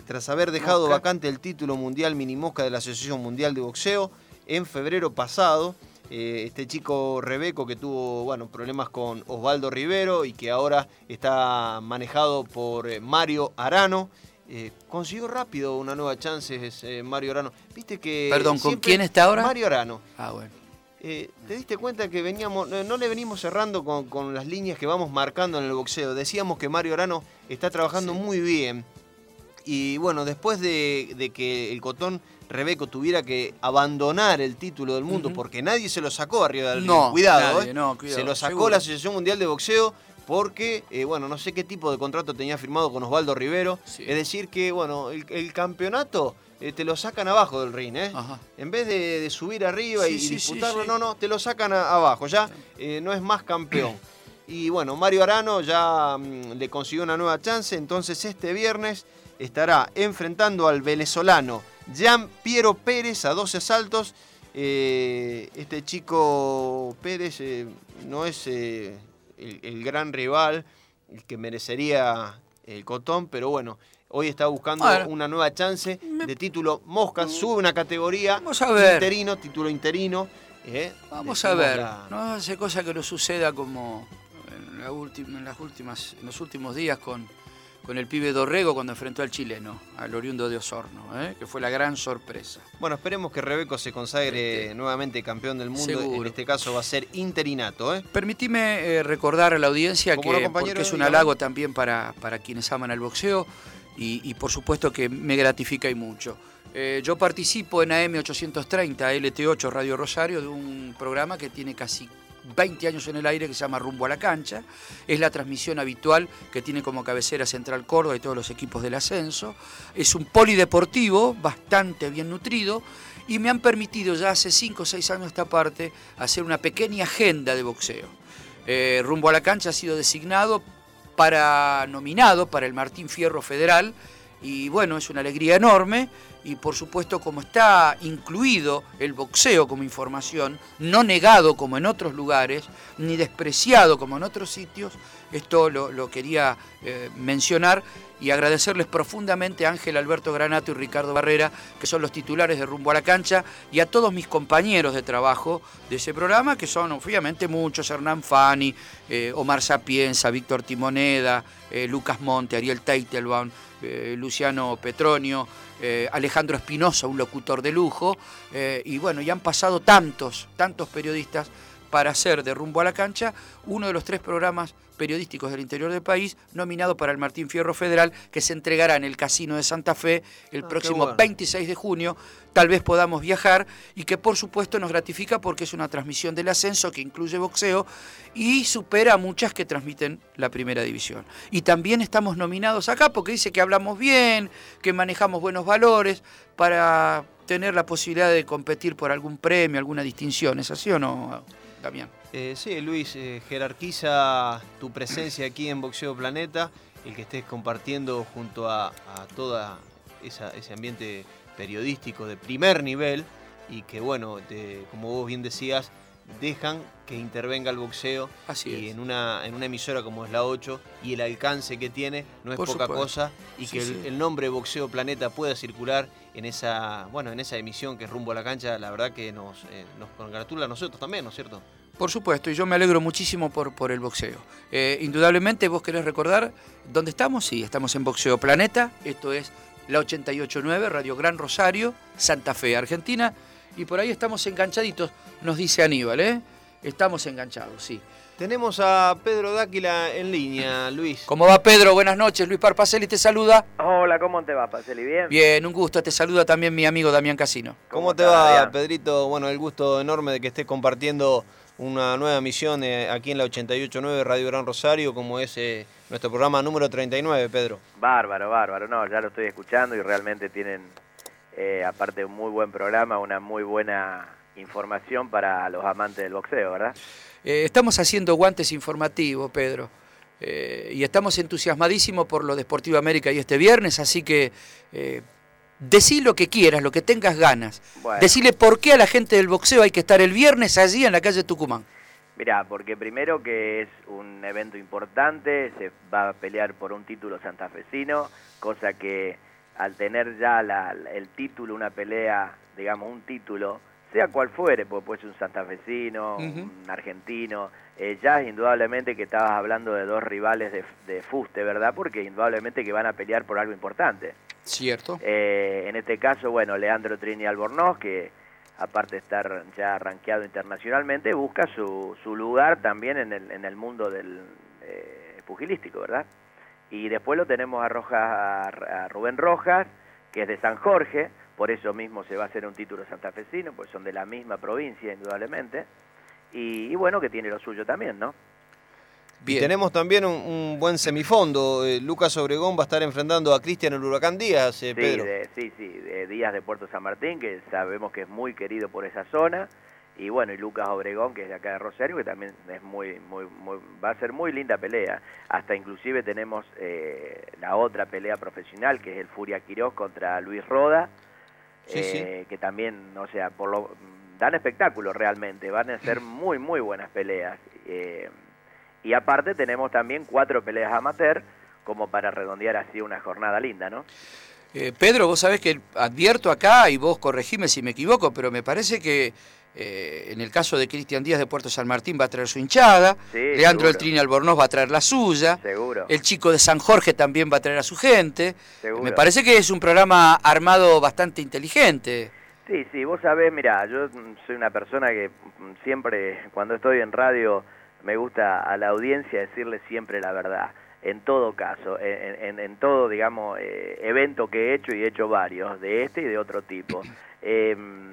Tras haber dejado Mosca. vacante el título mundial mini mosca de la Asociación Mundial de Boxeo en febrero pasado, eh, este chico Rebeco que tuvo bueno, problemas con Osvaldo Rivero y que ahora está manejado por eh, Mario Arano, eh, consiguió rápido una nueva chance es, eh, Mario Arano. Viste que Perdón, ¿con quién está ahora? Mario Arano. Ah, bueno. Eh, ¿Te diste cuenta que veníamos, no, no le venimos cerrando con, con las líneas que vamos marcando en el boxeo? Decíamos que Mario Arano está trabajando Sí. muy bien. Y bueno, después de, de que el Cotón Rebeco tuviera que abandonar el título del mundo, porque nadie se lo sacó arriba del No. Cuidado, nadie, eh. no, cuidado, Se lo sacó seguro. la Asociación Mundial de Boxeo porque, eh, bueno, no sé qué tipo de contrato tenía firmado con Osvaldo Rivero. Sí. Es decir, que, bueno, el, el campeonato eh, te lo sacan abajo del ring, ¿eh? Ajá. En vez de, de subir arriba Sí, y sí, disputarlo, no, no, te lo sacan a- abajo, ya eh, no es más campeón. Y bueno, Mario Arano ya mm, le consiguió una nueva chance, entonces este viernes estará enfrentando al venezolano Jean Piero Pérez a 12 asaltos. Eh, este chico Pérez eh, no es eh, el, el gran rival el que merecería el Cotón, pero bueno, hoy está buscando Bueno. una nueva chance Me- de título Mosca, sube una categoría Vamos a ver. interino, título interino. Vamos a ver, la- no hace cosa que no suceda como en, la última, en las últimas, en los últimos días con, con el pibe Dorrego cuando enfrentó al chileno, al oriundo de Osorno, ¿eh? que fue la gran sorpresa. Bueno, esperemos que Rebeco se consagre Este, nuevamente campeón del mundo. En seguro. este caso va a ser interinato. ¿eh? Permitime eh, recordar a la audiencia ¿Cómo que porque es un halago también para, para quienes aman al boxeo y, y por supuesto que me gratifica y mucho. Eh, yo participo en AM 830 LT8 Radio Rosario de un programa que tiene casi 20 años en el aire que se llama Rumbo a la Cancha. Es la transmisión habitual que tiene como cabecera Central Córdoba y todos los equipos del ascenso. Es un polideportivo bastante bien nutrido y me han permitido ya hace 5 o 6 años esta parte hacer una pequeña agenda de boxeo. Eh, rumbo a la cancha ha sido designado para nominado para el Martín Fierro Federal y bueno, es una alegría enorme. Y por supuesto como está incluido el boxeo como información, no negado como en otros lugares, ni despreciado como en otros sitios, esto lo, lo quería eh, mencionar y agradecerles profundamente a Ángel Alberto Granato y Ricardo Barrera, que son los titulares de Rumbo a la Cancha, y a todos mis compañeros de trabajo de ese programa, que son obviamente muchos, Hernán Fani, eh, Omar Sapienza, Víctor Timoneda, eh, Lucas Monte, Ariel Teitelbaum, eh, Luciano Petronio, Alejandro Espinosa, un locutor de lujo, y bueno, ya han pasado tantos, tantos periodistas para hacer de Rumbo a la Cancha uno de los tres programas periodísticos del interior del país nominado para el Martín Fierro Federal que se entregará en el Casino de Santa Fe el Ah, próximo bueno. 26 de junio. Tal vez podamos viajar y que por supuesto nos gratifica porque es una transmisión del ascenso que incluye boxeo y supera a muchas que transmiten la primera división. Y también estamos nominados acá porque dice que hablamos bien, que manejamos buenos valores para tener la posibilidad de competir por algún premio, alguna distinción. ¿Es así o no, Damián? Eh, sí, Luis, eh, jerarquiza tu presencia aquí en Boxeo Planeta, el que estés compartiendo junto a, a esa- ese ambiente periodístico de primer nivel y que, bueno, te- como vos bien decías, dejan que intervenga el boxeo Así y es. en una, en una emisora como es la 8 y el alcance que tiene no es Por poca supuesto. cosa y Sí, que el, sí. el nombre Boxeo Planeta pueda circular en esa, bueno, en esa emisión que es rumbo a la cancha, la verdad que nos, eh, nos congratula a nosotros también, ¿no es cierto? Por supuesto, y yo me alegro muchísimo por, por el boxeo. Eh, indudablemente, vos querés recordar dónde estamos. Sí, estamos en Boxeo Planeta. Esto es la 889, Radio Gran Rosario, Santa Fe, Argentina. Y por ahí estamos enganchaditos, nos dice Aníbal, ¿eh? Estamos enganchados, sí. Tenemos a Pedro Dáquila en línea, Luis. ¿Cómo va Pedro? Buenas noches. Luis Parpacelli te saluda. Hola, ¿cómo te va, Paceli? ¿Bien? Bien, un gusto. Te saluda también mi amigo Damián Casino. ¿Cómo, ¿Cómo te va? Pedrito? Bueno, el gusto enorme de que estés compartiendo una nueva misión eh, aquí en la 889 Radio Gran Rosario, como es eh, nuestro programa número 39, Pedro. Bárbaro, bárbaro. No, ya lo estoy escuchando y realmente tienen, eh, aparte de un muy buen programa, una muy buena información para los amantes del boxeo, ¿verdad? Eh, estamos haciendo guantes informativos, Pedro. Eh, y estamos entusiasmadísimos por lo de Deportivo América y este viernes, así que eh, decí lo que quieras, lo que tengas ganas. Bueno. Decile por qué a la gente del boxeo hay que estar el viernes allí en la calle Tucumán. Mirá, porque primero que es un evento importante, se va a pelear por un título santafesino, cosa que al tener ya la- el título, una pelea, digamos, un título, sea cual fuere, porque puede ser un santafesino, un argentino, eh, ya es indudablemente que estabas hablando de dos rivales de, de fuste, ¿verdad? Porque indudablemente que van a pelear por algo importante. Cierto. Eh, en este caso, bueno, Leandro Trini Albornoz, que aparte de estar ya rankeado internacionalmente, busca su, su lugar también en el, en el mundo del eh, pugilístico, ¿verdad? Y después lo tenemos a, Rojas, a, a Rubén Rojas, que es de San Jorge, por eso mismo se va a hacer un título santafesino, pues son de la misma provincia, indudablemente. Y, y bueno, que tiene lo suyo también, ¿no? Y tenemos también un, un buen semifondo. Eh, Lucas Obregón va a estar enfrentando a Cristian el Huracán Díaz, eh, Sí, Pedro. de- sí, sí, de Díaz de Puerto San Martín, que sabemos que es muy querido por esa zona. Y bueno, y Lucas Obregón, que es de acá de Rosario, que también es muy, muy, muy, va a ser muy linda pelea. Hasta inclusive tenemos eh, la otra pelea profesional, que es el Furia Quiroz contra Luis Roda, Sí, eh, que también, o sea, por lo, dan espectáculo realmente, van a ser muy, muy buenas peleas. Y aparte tenemos también cuatro peleas amateur, como para redondear así una jornada linda, ¿no? Eh, Pedro, vos sabés que advierto acá, y vos corregime si me equivoco, pero me parece que eh, en el caso de Cristian Díaz de Puerto San Martín va a traer su hinchada, Sí, Leandro. El Trini Albornoz va a traer la suya, Seguro. el chico de San Jorge también va a traer a su gente. Seguro. Me parece que es un programa armado bastante inteligente. Sí, sí, vos sabés, mira, yo mm, soy una persona que mm, siempre, cuando estoy en radio, me gusta a la audiencia decirle siempre la verdad, en todo caso, en, en- en todo, digamos, eh, evento que he hecho y he hecho varios, de este y de otro tipo. Em,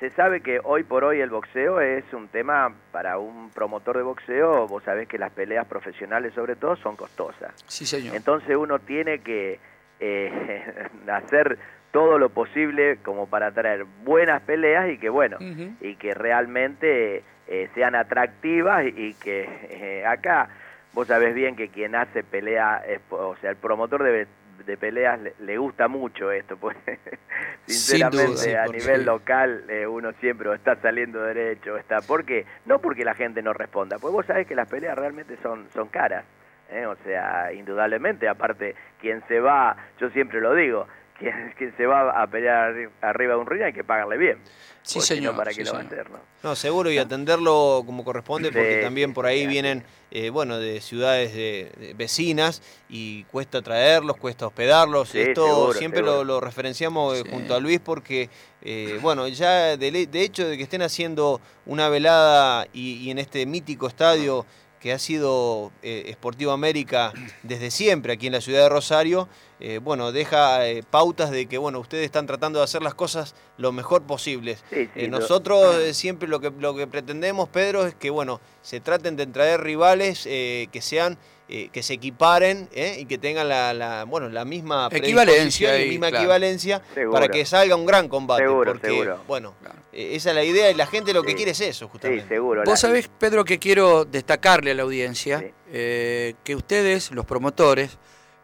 se sabe que hoy por hoy el boxeo es un tema para un promotor de boxeo, vos sabés que las peleas profesionales sobre todo son costosas. Sí, señor. Entonces uno tiene que eh, hacer todo lo posible como para traer buenas peleas y que bueno, y que realmente eh, sean atractivas y, que eh, acá vos sabés bien que quien hace pelea, es o sea, el promotor de, de peleas le, le gusta mucho esto, pues duda, sinceramente sí, a nivel local eh, uno siempre está saliendo derecho, está, porque no porque la gente no responda, pues vos sabés que las peleas realmente son, son caras. ¿eh? O sea, indudablemente, aparte, quien se va, yo siempre lo digo, quien, quien se va a pelear arri- arriba de un ring hay que pagarle bien. Sí, señor, ¿Para sí, qué lo va a hacer, no? No, seguro, y atenderlo como corresponde, porque Sí, también por ahí sí, vienen, eh, bueno, de ciudades de, de vecinas y cuesta traerlos, cuesta hospedarlos. Sí, Esto seguro, siempre seguro. Lo, lo referenciamos eh, Sí. junto a Luis porque, eh, bueno, ya de, hecho de que estén haciendo una velada y, y en este mítico estadio que ha sido eh, Sportivo América desde siempre aquí en la ciudad de Rosario, eh, bueno, deja eh, pautas de que, bueno, ustedes están tratando de hacer las cosas lo mejor posibles. Sí, sí, Eh, lo- nosotros eh, siempre lo que, lo que pretendemos, Pedro, es que bueno, se traten de traer rivales eh, que sean, eh, que se equiparen eh, y que tengan la, la, bueno, la misma Equivalencia y misma claro. equivalencia Seguro. para que salga un gran combate. Seguro, porque, seguro. bueno, Claro. eh, esa es la idea y la gente lo que Sí. quiere es eso, Sí, justamente. seguro. Vos la- sabés, Pedro, que quiero destacarle a la audiencia Sí. eh, que ustedes, los promotores,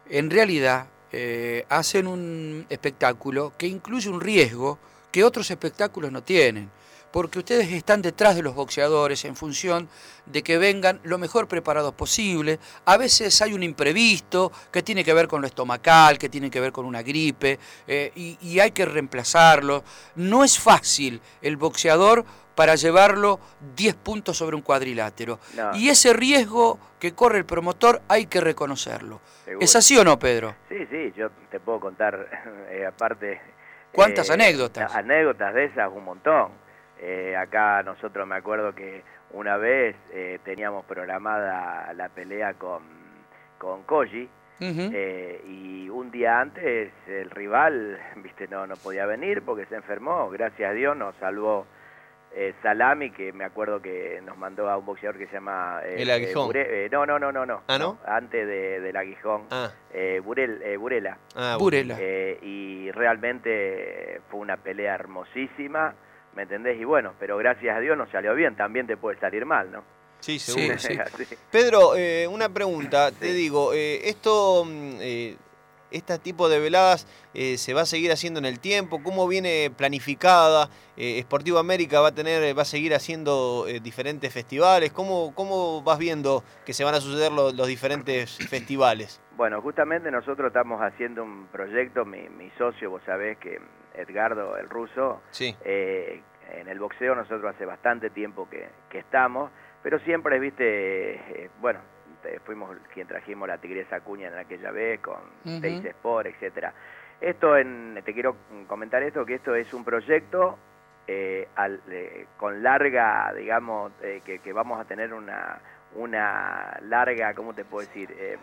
en realidad eh, hacen un espectáculo que incluye un riesgo que otros espectáculos no tienen. Porque ustedes están detrás de los boxeadores en función de que vengan lo mejor preparados posible. A veces hay un imprevisto que tiene que ver con lo estomacal, que tiene que ver con una gripe, eh, y, y hay que reemplazarlo. No es fácil el boxeador para llevarlo 10 puntos sobre un cuadrilátero. No. Y ese riesgo que corre el promotor hay que reconocerlo. Seguro. ¿Es así o no, Pedro? Sí, sí, yo te puedo contar, eh, aparte... ¿Cuántas anécdotas? a- Anécdotas de esas, un montón. Eh, acá nosotros me acuerdo que una vez eh, teníamos programada la pelea con, con Koji, eh, y un día antes el rival, viste, no, no podía venir porque se enfermó, gracias a Dios nos salvó eh, Salami, que me acuerdo que nos mandó a un boxeador que se llama... eh, El eh, Aguijón. Bure- eh, no, no, no, no, no. ¿Ah, no? Antes de, del Aguijón. Ah, Eh, Burel, eh, Burela. ah. Burela. Eh, y realmente fue una pelea hermosísima, ¿me entendés? Y bueno, pero gracias a Dios nos salió bien, también te puede salir mal, ¿no? Sí, Sí, seguro. sí. Así. Pedro, eh, una pregunta, te Sí. digo, eh, esto, mm, eh, este tipo de veladas eh, se va a seguir haciendo en el tiempo, ¿cómo viene planificada? Eh, Sportivo América va a tener, va a seguir haciendo eh, diferentes festivales, ¿Cómo, ¿cómo vas viendo que se van a suceder lo- los diferentes festivales? Bueno, justamente nosotros estamos haciendo un proyecto, mi, mi socio, vos sabés que Edgardo, el ruso, Sí, eh, en el boxeo nosotros hace bastante tiempo que, que estamos, pero siempre, viste, eh, bueno, te- fuimos quien trajimos la Tigresa Cuña en aquella vez con. Teis Sport, etcétera. Esto, en, te quiero comentar esto, que esto es un proyecto eh, al- eh, con larga, digamos, eh, que, que vamos a tener una, una larga, ¿cómo te puedo decir? Eh,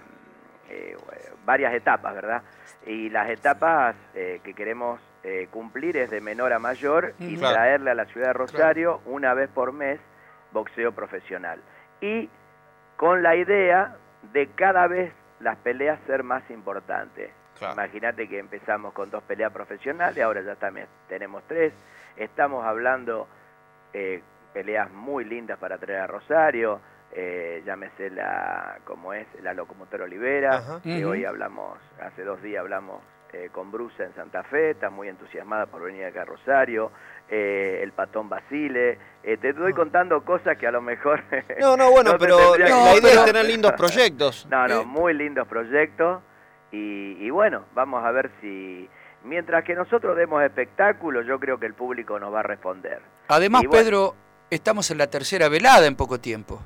eh, varias etapas, ¿verdad? Y las etapas eh, que queremos eh, cumplir es de menor a mayor y Claro. traerle a la ciudad de Rosario una vez por mes boxeo profesional. Y con la idea de cada vez las peleas ser más importantes. Claro. Imagínate que empezamos con dos peleas profesionales, ahora ya también tenemos tres. Estamos hablando eh, peleas muy lindas para traer a Rosario, eh, llámese la, como es, la locomotora Olivera, Ajá. que hoy hablamos, hace dos días hablamos eh, con Bruce en Santa Fe, está muy entusiasmada por venir acá a Rosario, eh, el patón Basile, eh, te estoy contando cosas que a lo mejor... No, no, bueno, no pero la idea pero- es tener lindos proyectos. no, no, Eh. muy lindos proyectos y, y bueno, vamos a ver si... Mientras que nosotros demos espectáculo, yo creo que el público nos va a responder. Además, bueno. Pedro, estamos en la tercera velada en poco tiempo,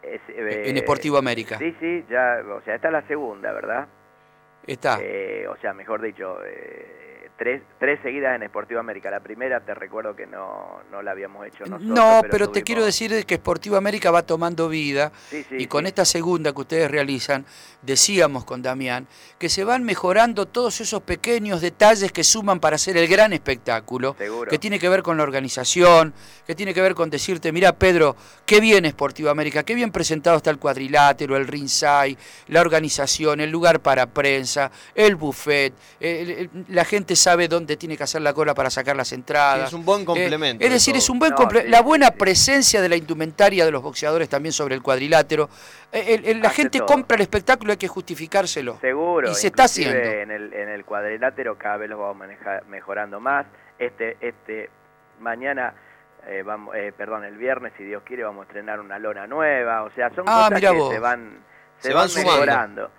Es, en eh, Sportivo América. Sí, sí, ya, o sea, esta es la segunda, ¿verdad? Está. Eh, o sea, mejor dicho, eh, tres, tres seguidas en Sportivo América. La primera te recuerdo que no, no la habíamos hecho nosotros. no, pero, te tuvimos- quiero decir que Sportivo América va tomando vida Sí, sí, y con sí. esta segunda que ustedes realizan, decíamos con Damián, que se van mejorando todos esos pequeños detalles que suman para hacer el gran espectáculo, Seguro. que tiene que ver con la organización, que tiene que ver con decirte, mira Pedro, qué bien Sportivo América, qué bien presentado está el cuadrilátero, el ringside, la organización, el lugar para prensa, el buffet, el- el- la gente sabe dónde tiene que hacer la cola para sacar las entradas. Sí, es un buen Eh, complemento es de decir, es un buen No, comple- sí, la buena sí. presencia de la indumentaria de los boxeadores también sobre el cuadrilátero. Eh, el- el- la gente todo. compra el espectáculo, hay que justificárselo. Seguro. Y se está haciendo. En el, en el cuadrilátero cada vez lo vamos maneja- mejorando más. Este, este mañana, eh, vamos, eh, perdón, el viernes, si Dios quiere, vamos a estrenar una lona nueva. O sea, son Ah, cosas que vos. se van, se, Se van, mejorando.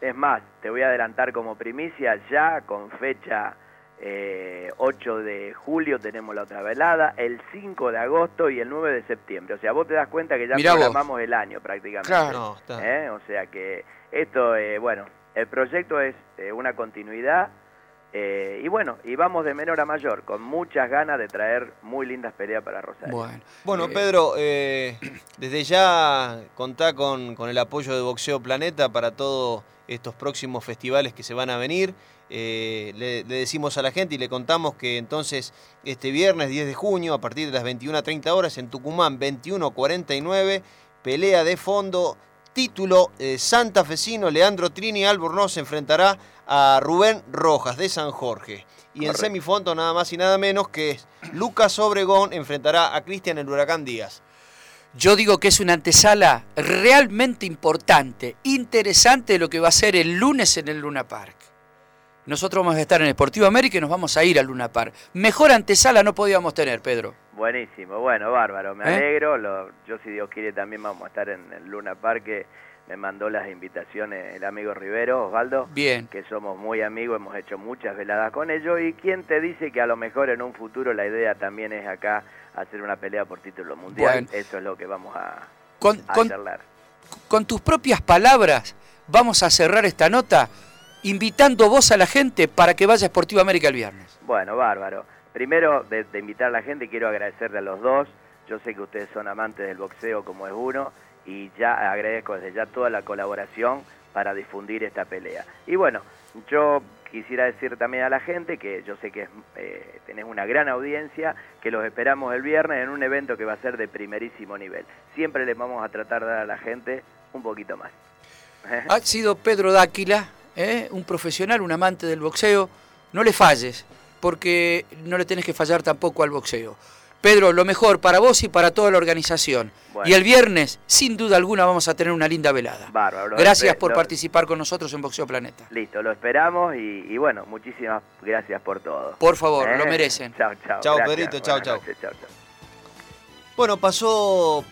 Es más, te voy a adelantar como primicia, ya con fecha eh, 8 de julio tenemos la otra velada, el 5 de agosto y el 9 de septiembre. O sea, vos te das cuenta que ya Mirá vos. programamos el año prácticamente. Claro. Está. ¿eh? O sea que esto, eh, bueno, el proyecto es eh, una continuidad eh, y bueno, y vamos de menor a mayor, con muchas ganas de traer muy lindas peleas para Rosario. Bueno, Bueno, eh, Pedro, eh, desde ya contá con, con el apoyo de Boxeo Planeta para todos estos próximos festivales que se van a venir. Eh, le, le decimos a la gente y le contamos que entonces este viernes 10 de junio, a partir de las 21.30 horas, en Tucumán 21.49, pelea de fondo, título eh, santafesino, Leandro Trini Albornoz se enfrentará a Rubén Rojas de San Jorge. Y en semifondo nada más y nada menos que Lucas Obregón enfrentará a Cristian el Huracán Díaz. yo digo que es una antesala realmente importante, interesante de lo que va a ser el lunes en el Luna Park. Nosotros vamos a estar en Sportivo América y nos vamos a ir al Luna Park. Mejor antesala no podíamos tener, Pedro. Buenísimo, bueno, bárbaro, me ¿Eh? alegro. Lo- yo, si Dios quiere, también vamos a estar en el Luna Parque. Me mandó las invitaciones el amigo Rivero, Osvaldo. Bien. que somos muy amigos, hemos hecho muchas veladas con ellos y quién te dice que a lo mejor en un futuro la idea también es acá hacer una pelea por título mundial, Bueno. eso es lo que vamos a, Con, a con- charlar. con tus propias palabras vamos a cerrar esta nota invitando vos a la gente para que vaya a Sportivo América el viernes. Bueno, bárbaro. Primero, de, de invitar a la gente, quiero agradecerle a los dos. Yo sé que ustedes son amantes del boxeo como es uno y ya agradezco desde ya toda la colaboración para difundir esta pelea. Y bueno, yo quisiera decir también a la gente que yo sé que eh, tenés una gran audiencia, que los esperamos el viernes en un evento que va a ser de primerísimo nivel. Siempre les vamos a tratar de dar a la gente un poquito más. Ha sido Pedro Dáquila, ¿eh? un profesional, un amante del boxeo. No le falles, porque no le tenés que fallar tampoco al boxeo. Pedro, lo mejor para vos y para toda la organización. Bueno. Y el viernes, sin duda alguna, vamos a tener una linda velada. Bárbaro. Gracias espe- por lo- participar con nosotros en Boxeo Planeta. Listo, lo esperamos y, y bueno, muchísimas gracias por todo. Por favor, ¿Eh? lo merecen. Chao, chao. Chao. Pedrito, chao, chao. Bueno, pasó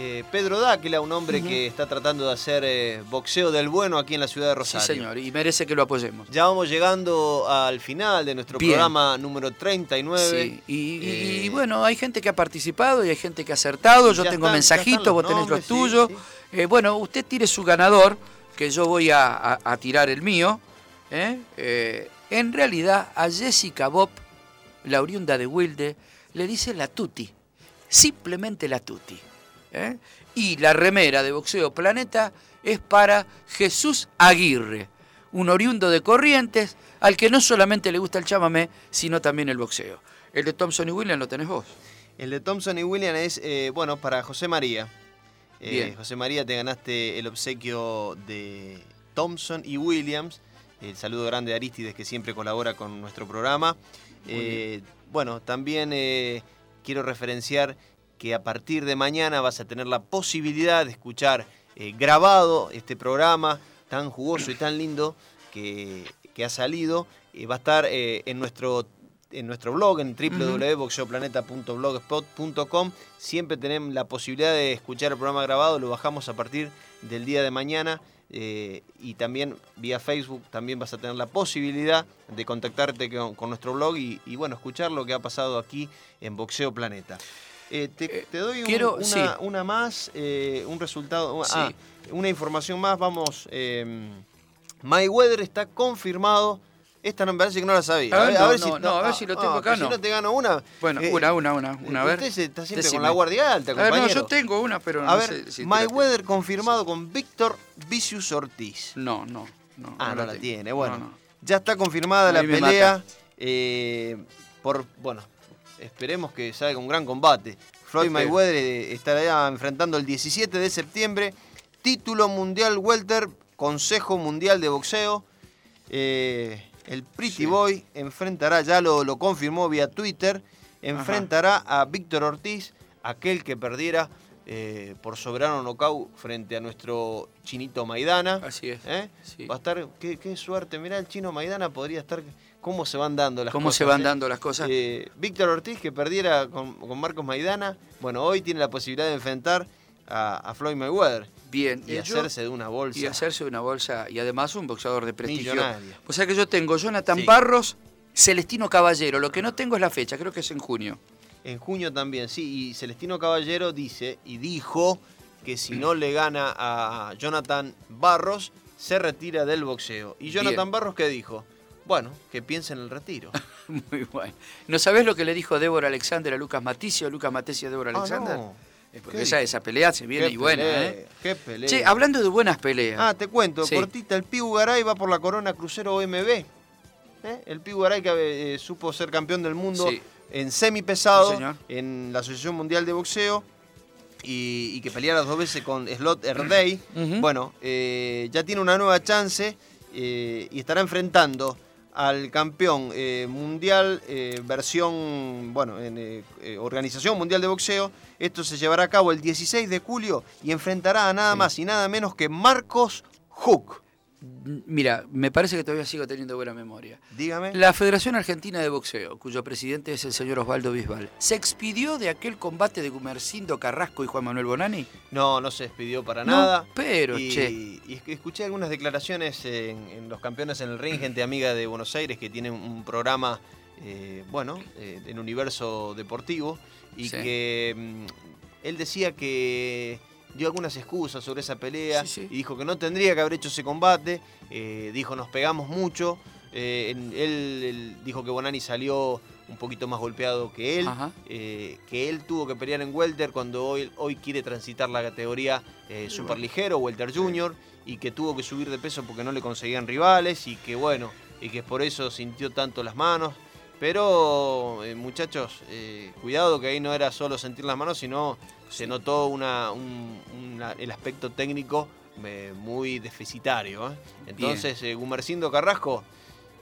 eh, Pedro Dáquila, un hombre que está tratando de hacer eh, boxeo del bueno aquí en la ciudad de Sí, Rosario. señor, y merece que lo apoyemos. Ya vamos llegando al final de nuestro Bien. programa número 39. Sí, y, y- y Eh, bueno, hay gente que ha participado y hay gente que ha acertado. Yo Ya tengo están- mensajitos, vos tenés nombres, los sí, tuyos. sí. Eh, bueno, usted tire su ganador, que yo voy a, a- a tirar el mío. en realidad, a Jessica Bob, la oriunda de Wilde, le dice la tuti. Simplemente la tuti. ¿Eh? Y la remera de Boxeo Planeta es para Jesús Aguirre, un oriundo de Corrientes al que no solamente le gusta el chamamé, sino también el boxeo. El de Thompson y William lo tenés vos. El de Thompson y William es, eh, bueno, para José María. Eh, Bien. José María, te ganaste el obsequio de Thompson y Williams. El saludo grande de Aristides, que siempre colabora con nuestro programa. Eh, bueno, también quiero referenciar que a partir de mañana vas a tener la posibilidad de escuchar eh, grabado este programa tan jugoso y tan lindo que, que ha salido. Eh, va a estar eh, en nuestro en nuestro blog en www.boxeoplaneta.blogspot.com siempre tenemos la posibilidad de escuchar el programa grabado, lo bajamos a partir del día de mañana eh, y también vía Facebook también vas a tener la posibilidad de contactarte con, con nuestro blog y, y, bueno, escuchar lo que ha pasado aquí en Boxeo Planeta. Eh, te, te, doy un, quiero, una, sí. una, más, eh, un resultado, Sí. ah, una información más, vamos, eh, Mayweather está confirmado esta no me parece que no la sabía. A ver, no, si, no, no, a ver si lo tengo acá, Si no. te gano una. Bueno, eh, una, una, una, una, a ver. Usted está siempre Decime. con la guardia alta, A ver, compañero. no, yo tengo una, pero A no ver, sé si Mayweather confirmado con Víctor Vicius Ortiz. No, no, no. Ah, no, la, tiene. Bueno, No, no. ya está confirmada la Ahí pelea. eh, por, bueno, esperemos que salga un gran combate. Floyd. Mayweather eh, estará enfrentando el 17 de septiembre título mundial welter, Consejo Mundial de Boxeo. Eh, el Pretty Sí. Boy enfrentará, ya lo, lo confirmó vía Twitter, enfrentará a Víctor Ortiz, aquel que perdiera eh, por soberano knockout frente a nuestro chinito Maidana. Así es. ¿Eh? Sí. Va a estar, qué, qué suerte, mirá, el chino Maidana podría estar, cómo se van dando las ¿Cómo cosas. se van eh? dando las cosas? Víctor Ortiz, que perdiera con, con Marcos Maidana, bueno, hoy tiene la posibilidad de enfrentar a, a Floyd Mayweather Bien. y yo- hacerse de una bolsa y hacerse una bolsa y además un boxeador de prestigio. millonaria. O sea que yo tengo Jonathan Sí. Barros, Celestino Caballero. Lo que no tengo es la fecha, creo que es en junio. En junio también, sí, y Celestino Caballero dice y dijo que si no le gana a Jonathan Barros, se retira del boxeo. ¿Y Jonathan Bien. Barros qué dijo? Bueno, que piense en el retiro. Muy bueno. ¿No sabés lo que le dijo Débora Alexander a Lucas Maticio? Lucas Maticio a Débora Ah, Alexander. no. Eh, Porque ¿Qué esa, esa pelea se viene Qué y buena, pelea, ¿eh? Qué pelea. Che, hablando de buenas peleas. Ah, te cuento, Sí. cortita, el Pibu Garay va por la corona crucero OMB. ¿Eh? El Pibu Garay que eh, supo ser campeón del mundo Sí. En semipesado Sí, señor. en la Asociación Mundial de Boxeo y, y que peleara dos veces con Slot Erdey. Bueno, eh, ya tiene una nueva chance eh, y estará enfrentando al campeón eh, mundial eh, versión, bueno, en eh, Organización Mundial de Boxeo. Esto se llevará a cabo el 16 de julio y enfrentará a nada más y nada menos que Marcos Hook. Mira, me parece que todavía sigo teniendo buena memoria. Dígame. La Federación Argentina de Boxeo, cuyo presidente es el señor Osvaldo Bisbal, ¿se expidió de aquel combate de Gumercindo Carrasco y Juan Manuel Bonani? No, no se despidió para No, nada. pero, y, che. y escuché algunas declaraciones en, en Los Campeones en el Ring, gente amiga de Buenos Aires que tiene un programa, eh, bueno, eh, en Universo Deportivo, y Sí. que mm, él decía que dio algunas excusas sobre esa pelea Sí, sí. y dijo que no tendría que haber hecho ese combate, eh, dijo nos pegamos mucho, eh, él, él dijo que Bonani salió un poquito más golpeado que él, eh, que él tuvo que pelear en welter cuando hoy, hoy quiere transitar la categoría eh, superligero, welter junior, y que tuvo que subir de peso porque no le conseguían rivales y que bueno, y que por eso sintió tanto las manos. Pero muchachos, cuidado que ahí no era solo sentir las manos, sino se notó una, un- una- el aspecto técnico eh, muy deficitario. ¿eh? Entonces, eh, Gumercindo Carrasco,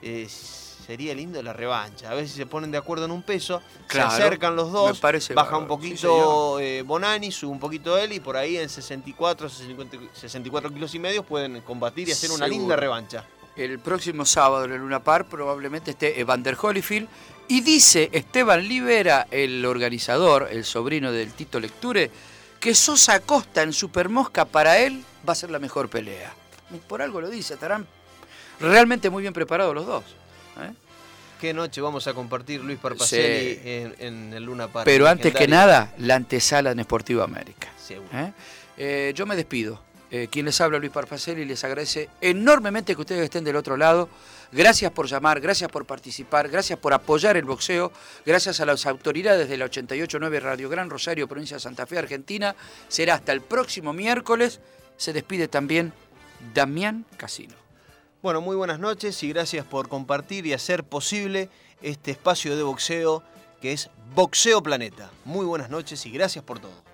eh, sería lindo la revancha. A ver si se ponen de acuerdo en un peso, Claro, se acercan los dos, baja un bárbaro. Sí, poquito eh, Bonani, sube un poquito él y por ahí en 64, 50 64 kilos y medio pueden combatir y hacer una linda revancha. El próximo sábado en el Luna Park probablemente esté Evander Holyfield. Y dice Esteban Libera, el organizador, el sobrino del Tito Lecture, que Sosa Costa en Supermosca para él va a ser la mejor pelea. Por algo lo dice, estarán realmente muy bien preparados los dos. ¿eh? ¿Qué noche vamos a compartir Luis Parpacelli Sí. en, en el Luna Park? Pero antes que nada, la antesala en Esportivo América. ¿eh? Eh, yo me despido. Eh, quien les habla, Luis Parpacelli, les agradece enormemente que ustedes estén del otro lado. Gracias por llamar, gracias por participar, gracias por apoyar el boxeo, gracias a las autoridades de la 889 Radio Gran Rosario, provincia de Santa Fe, Argentina. Será hasta el próximo miércoles. Se despide también Damián Casino. Bueno, muy buenas noches y gracias por compartir y hacer posible este espacio de boxeo que es Boxeo Planeta. Muy buenas noches y gracias por todo.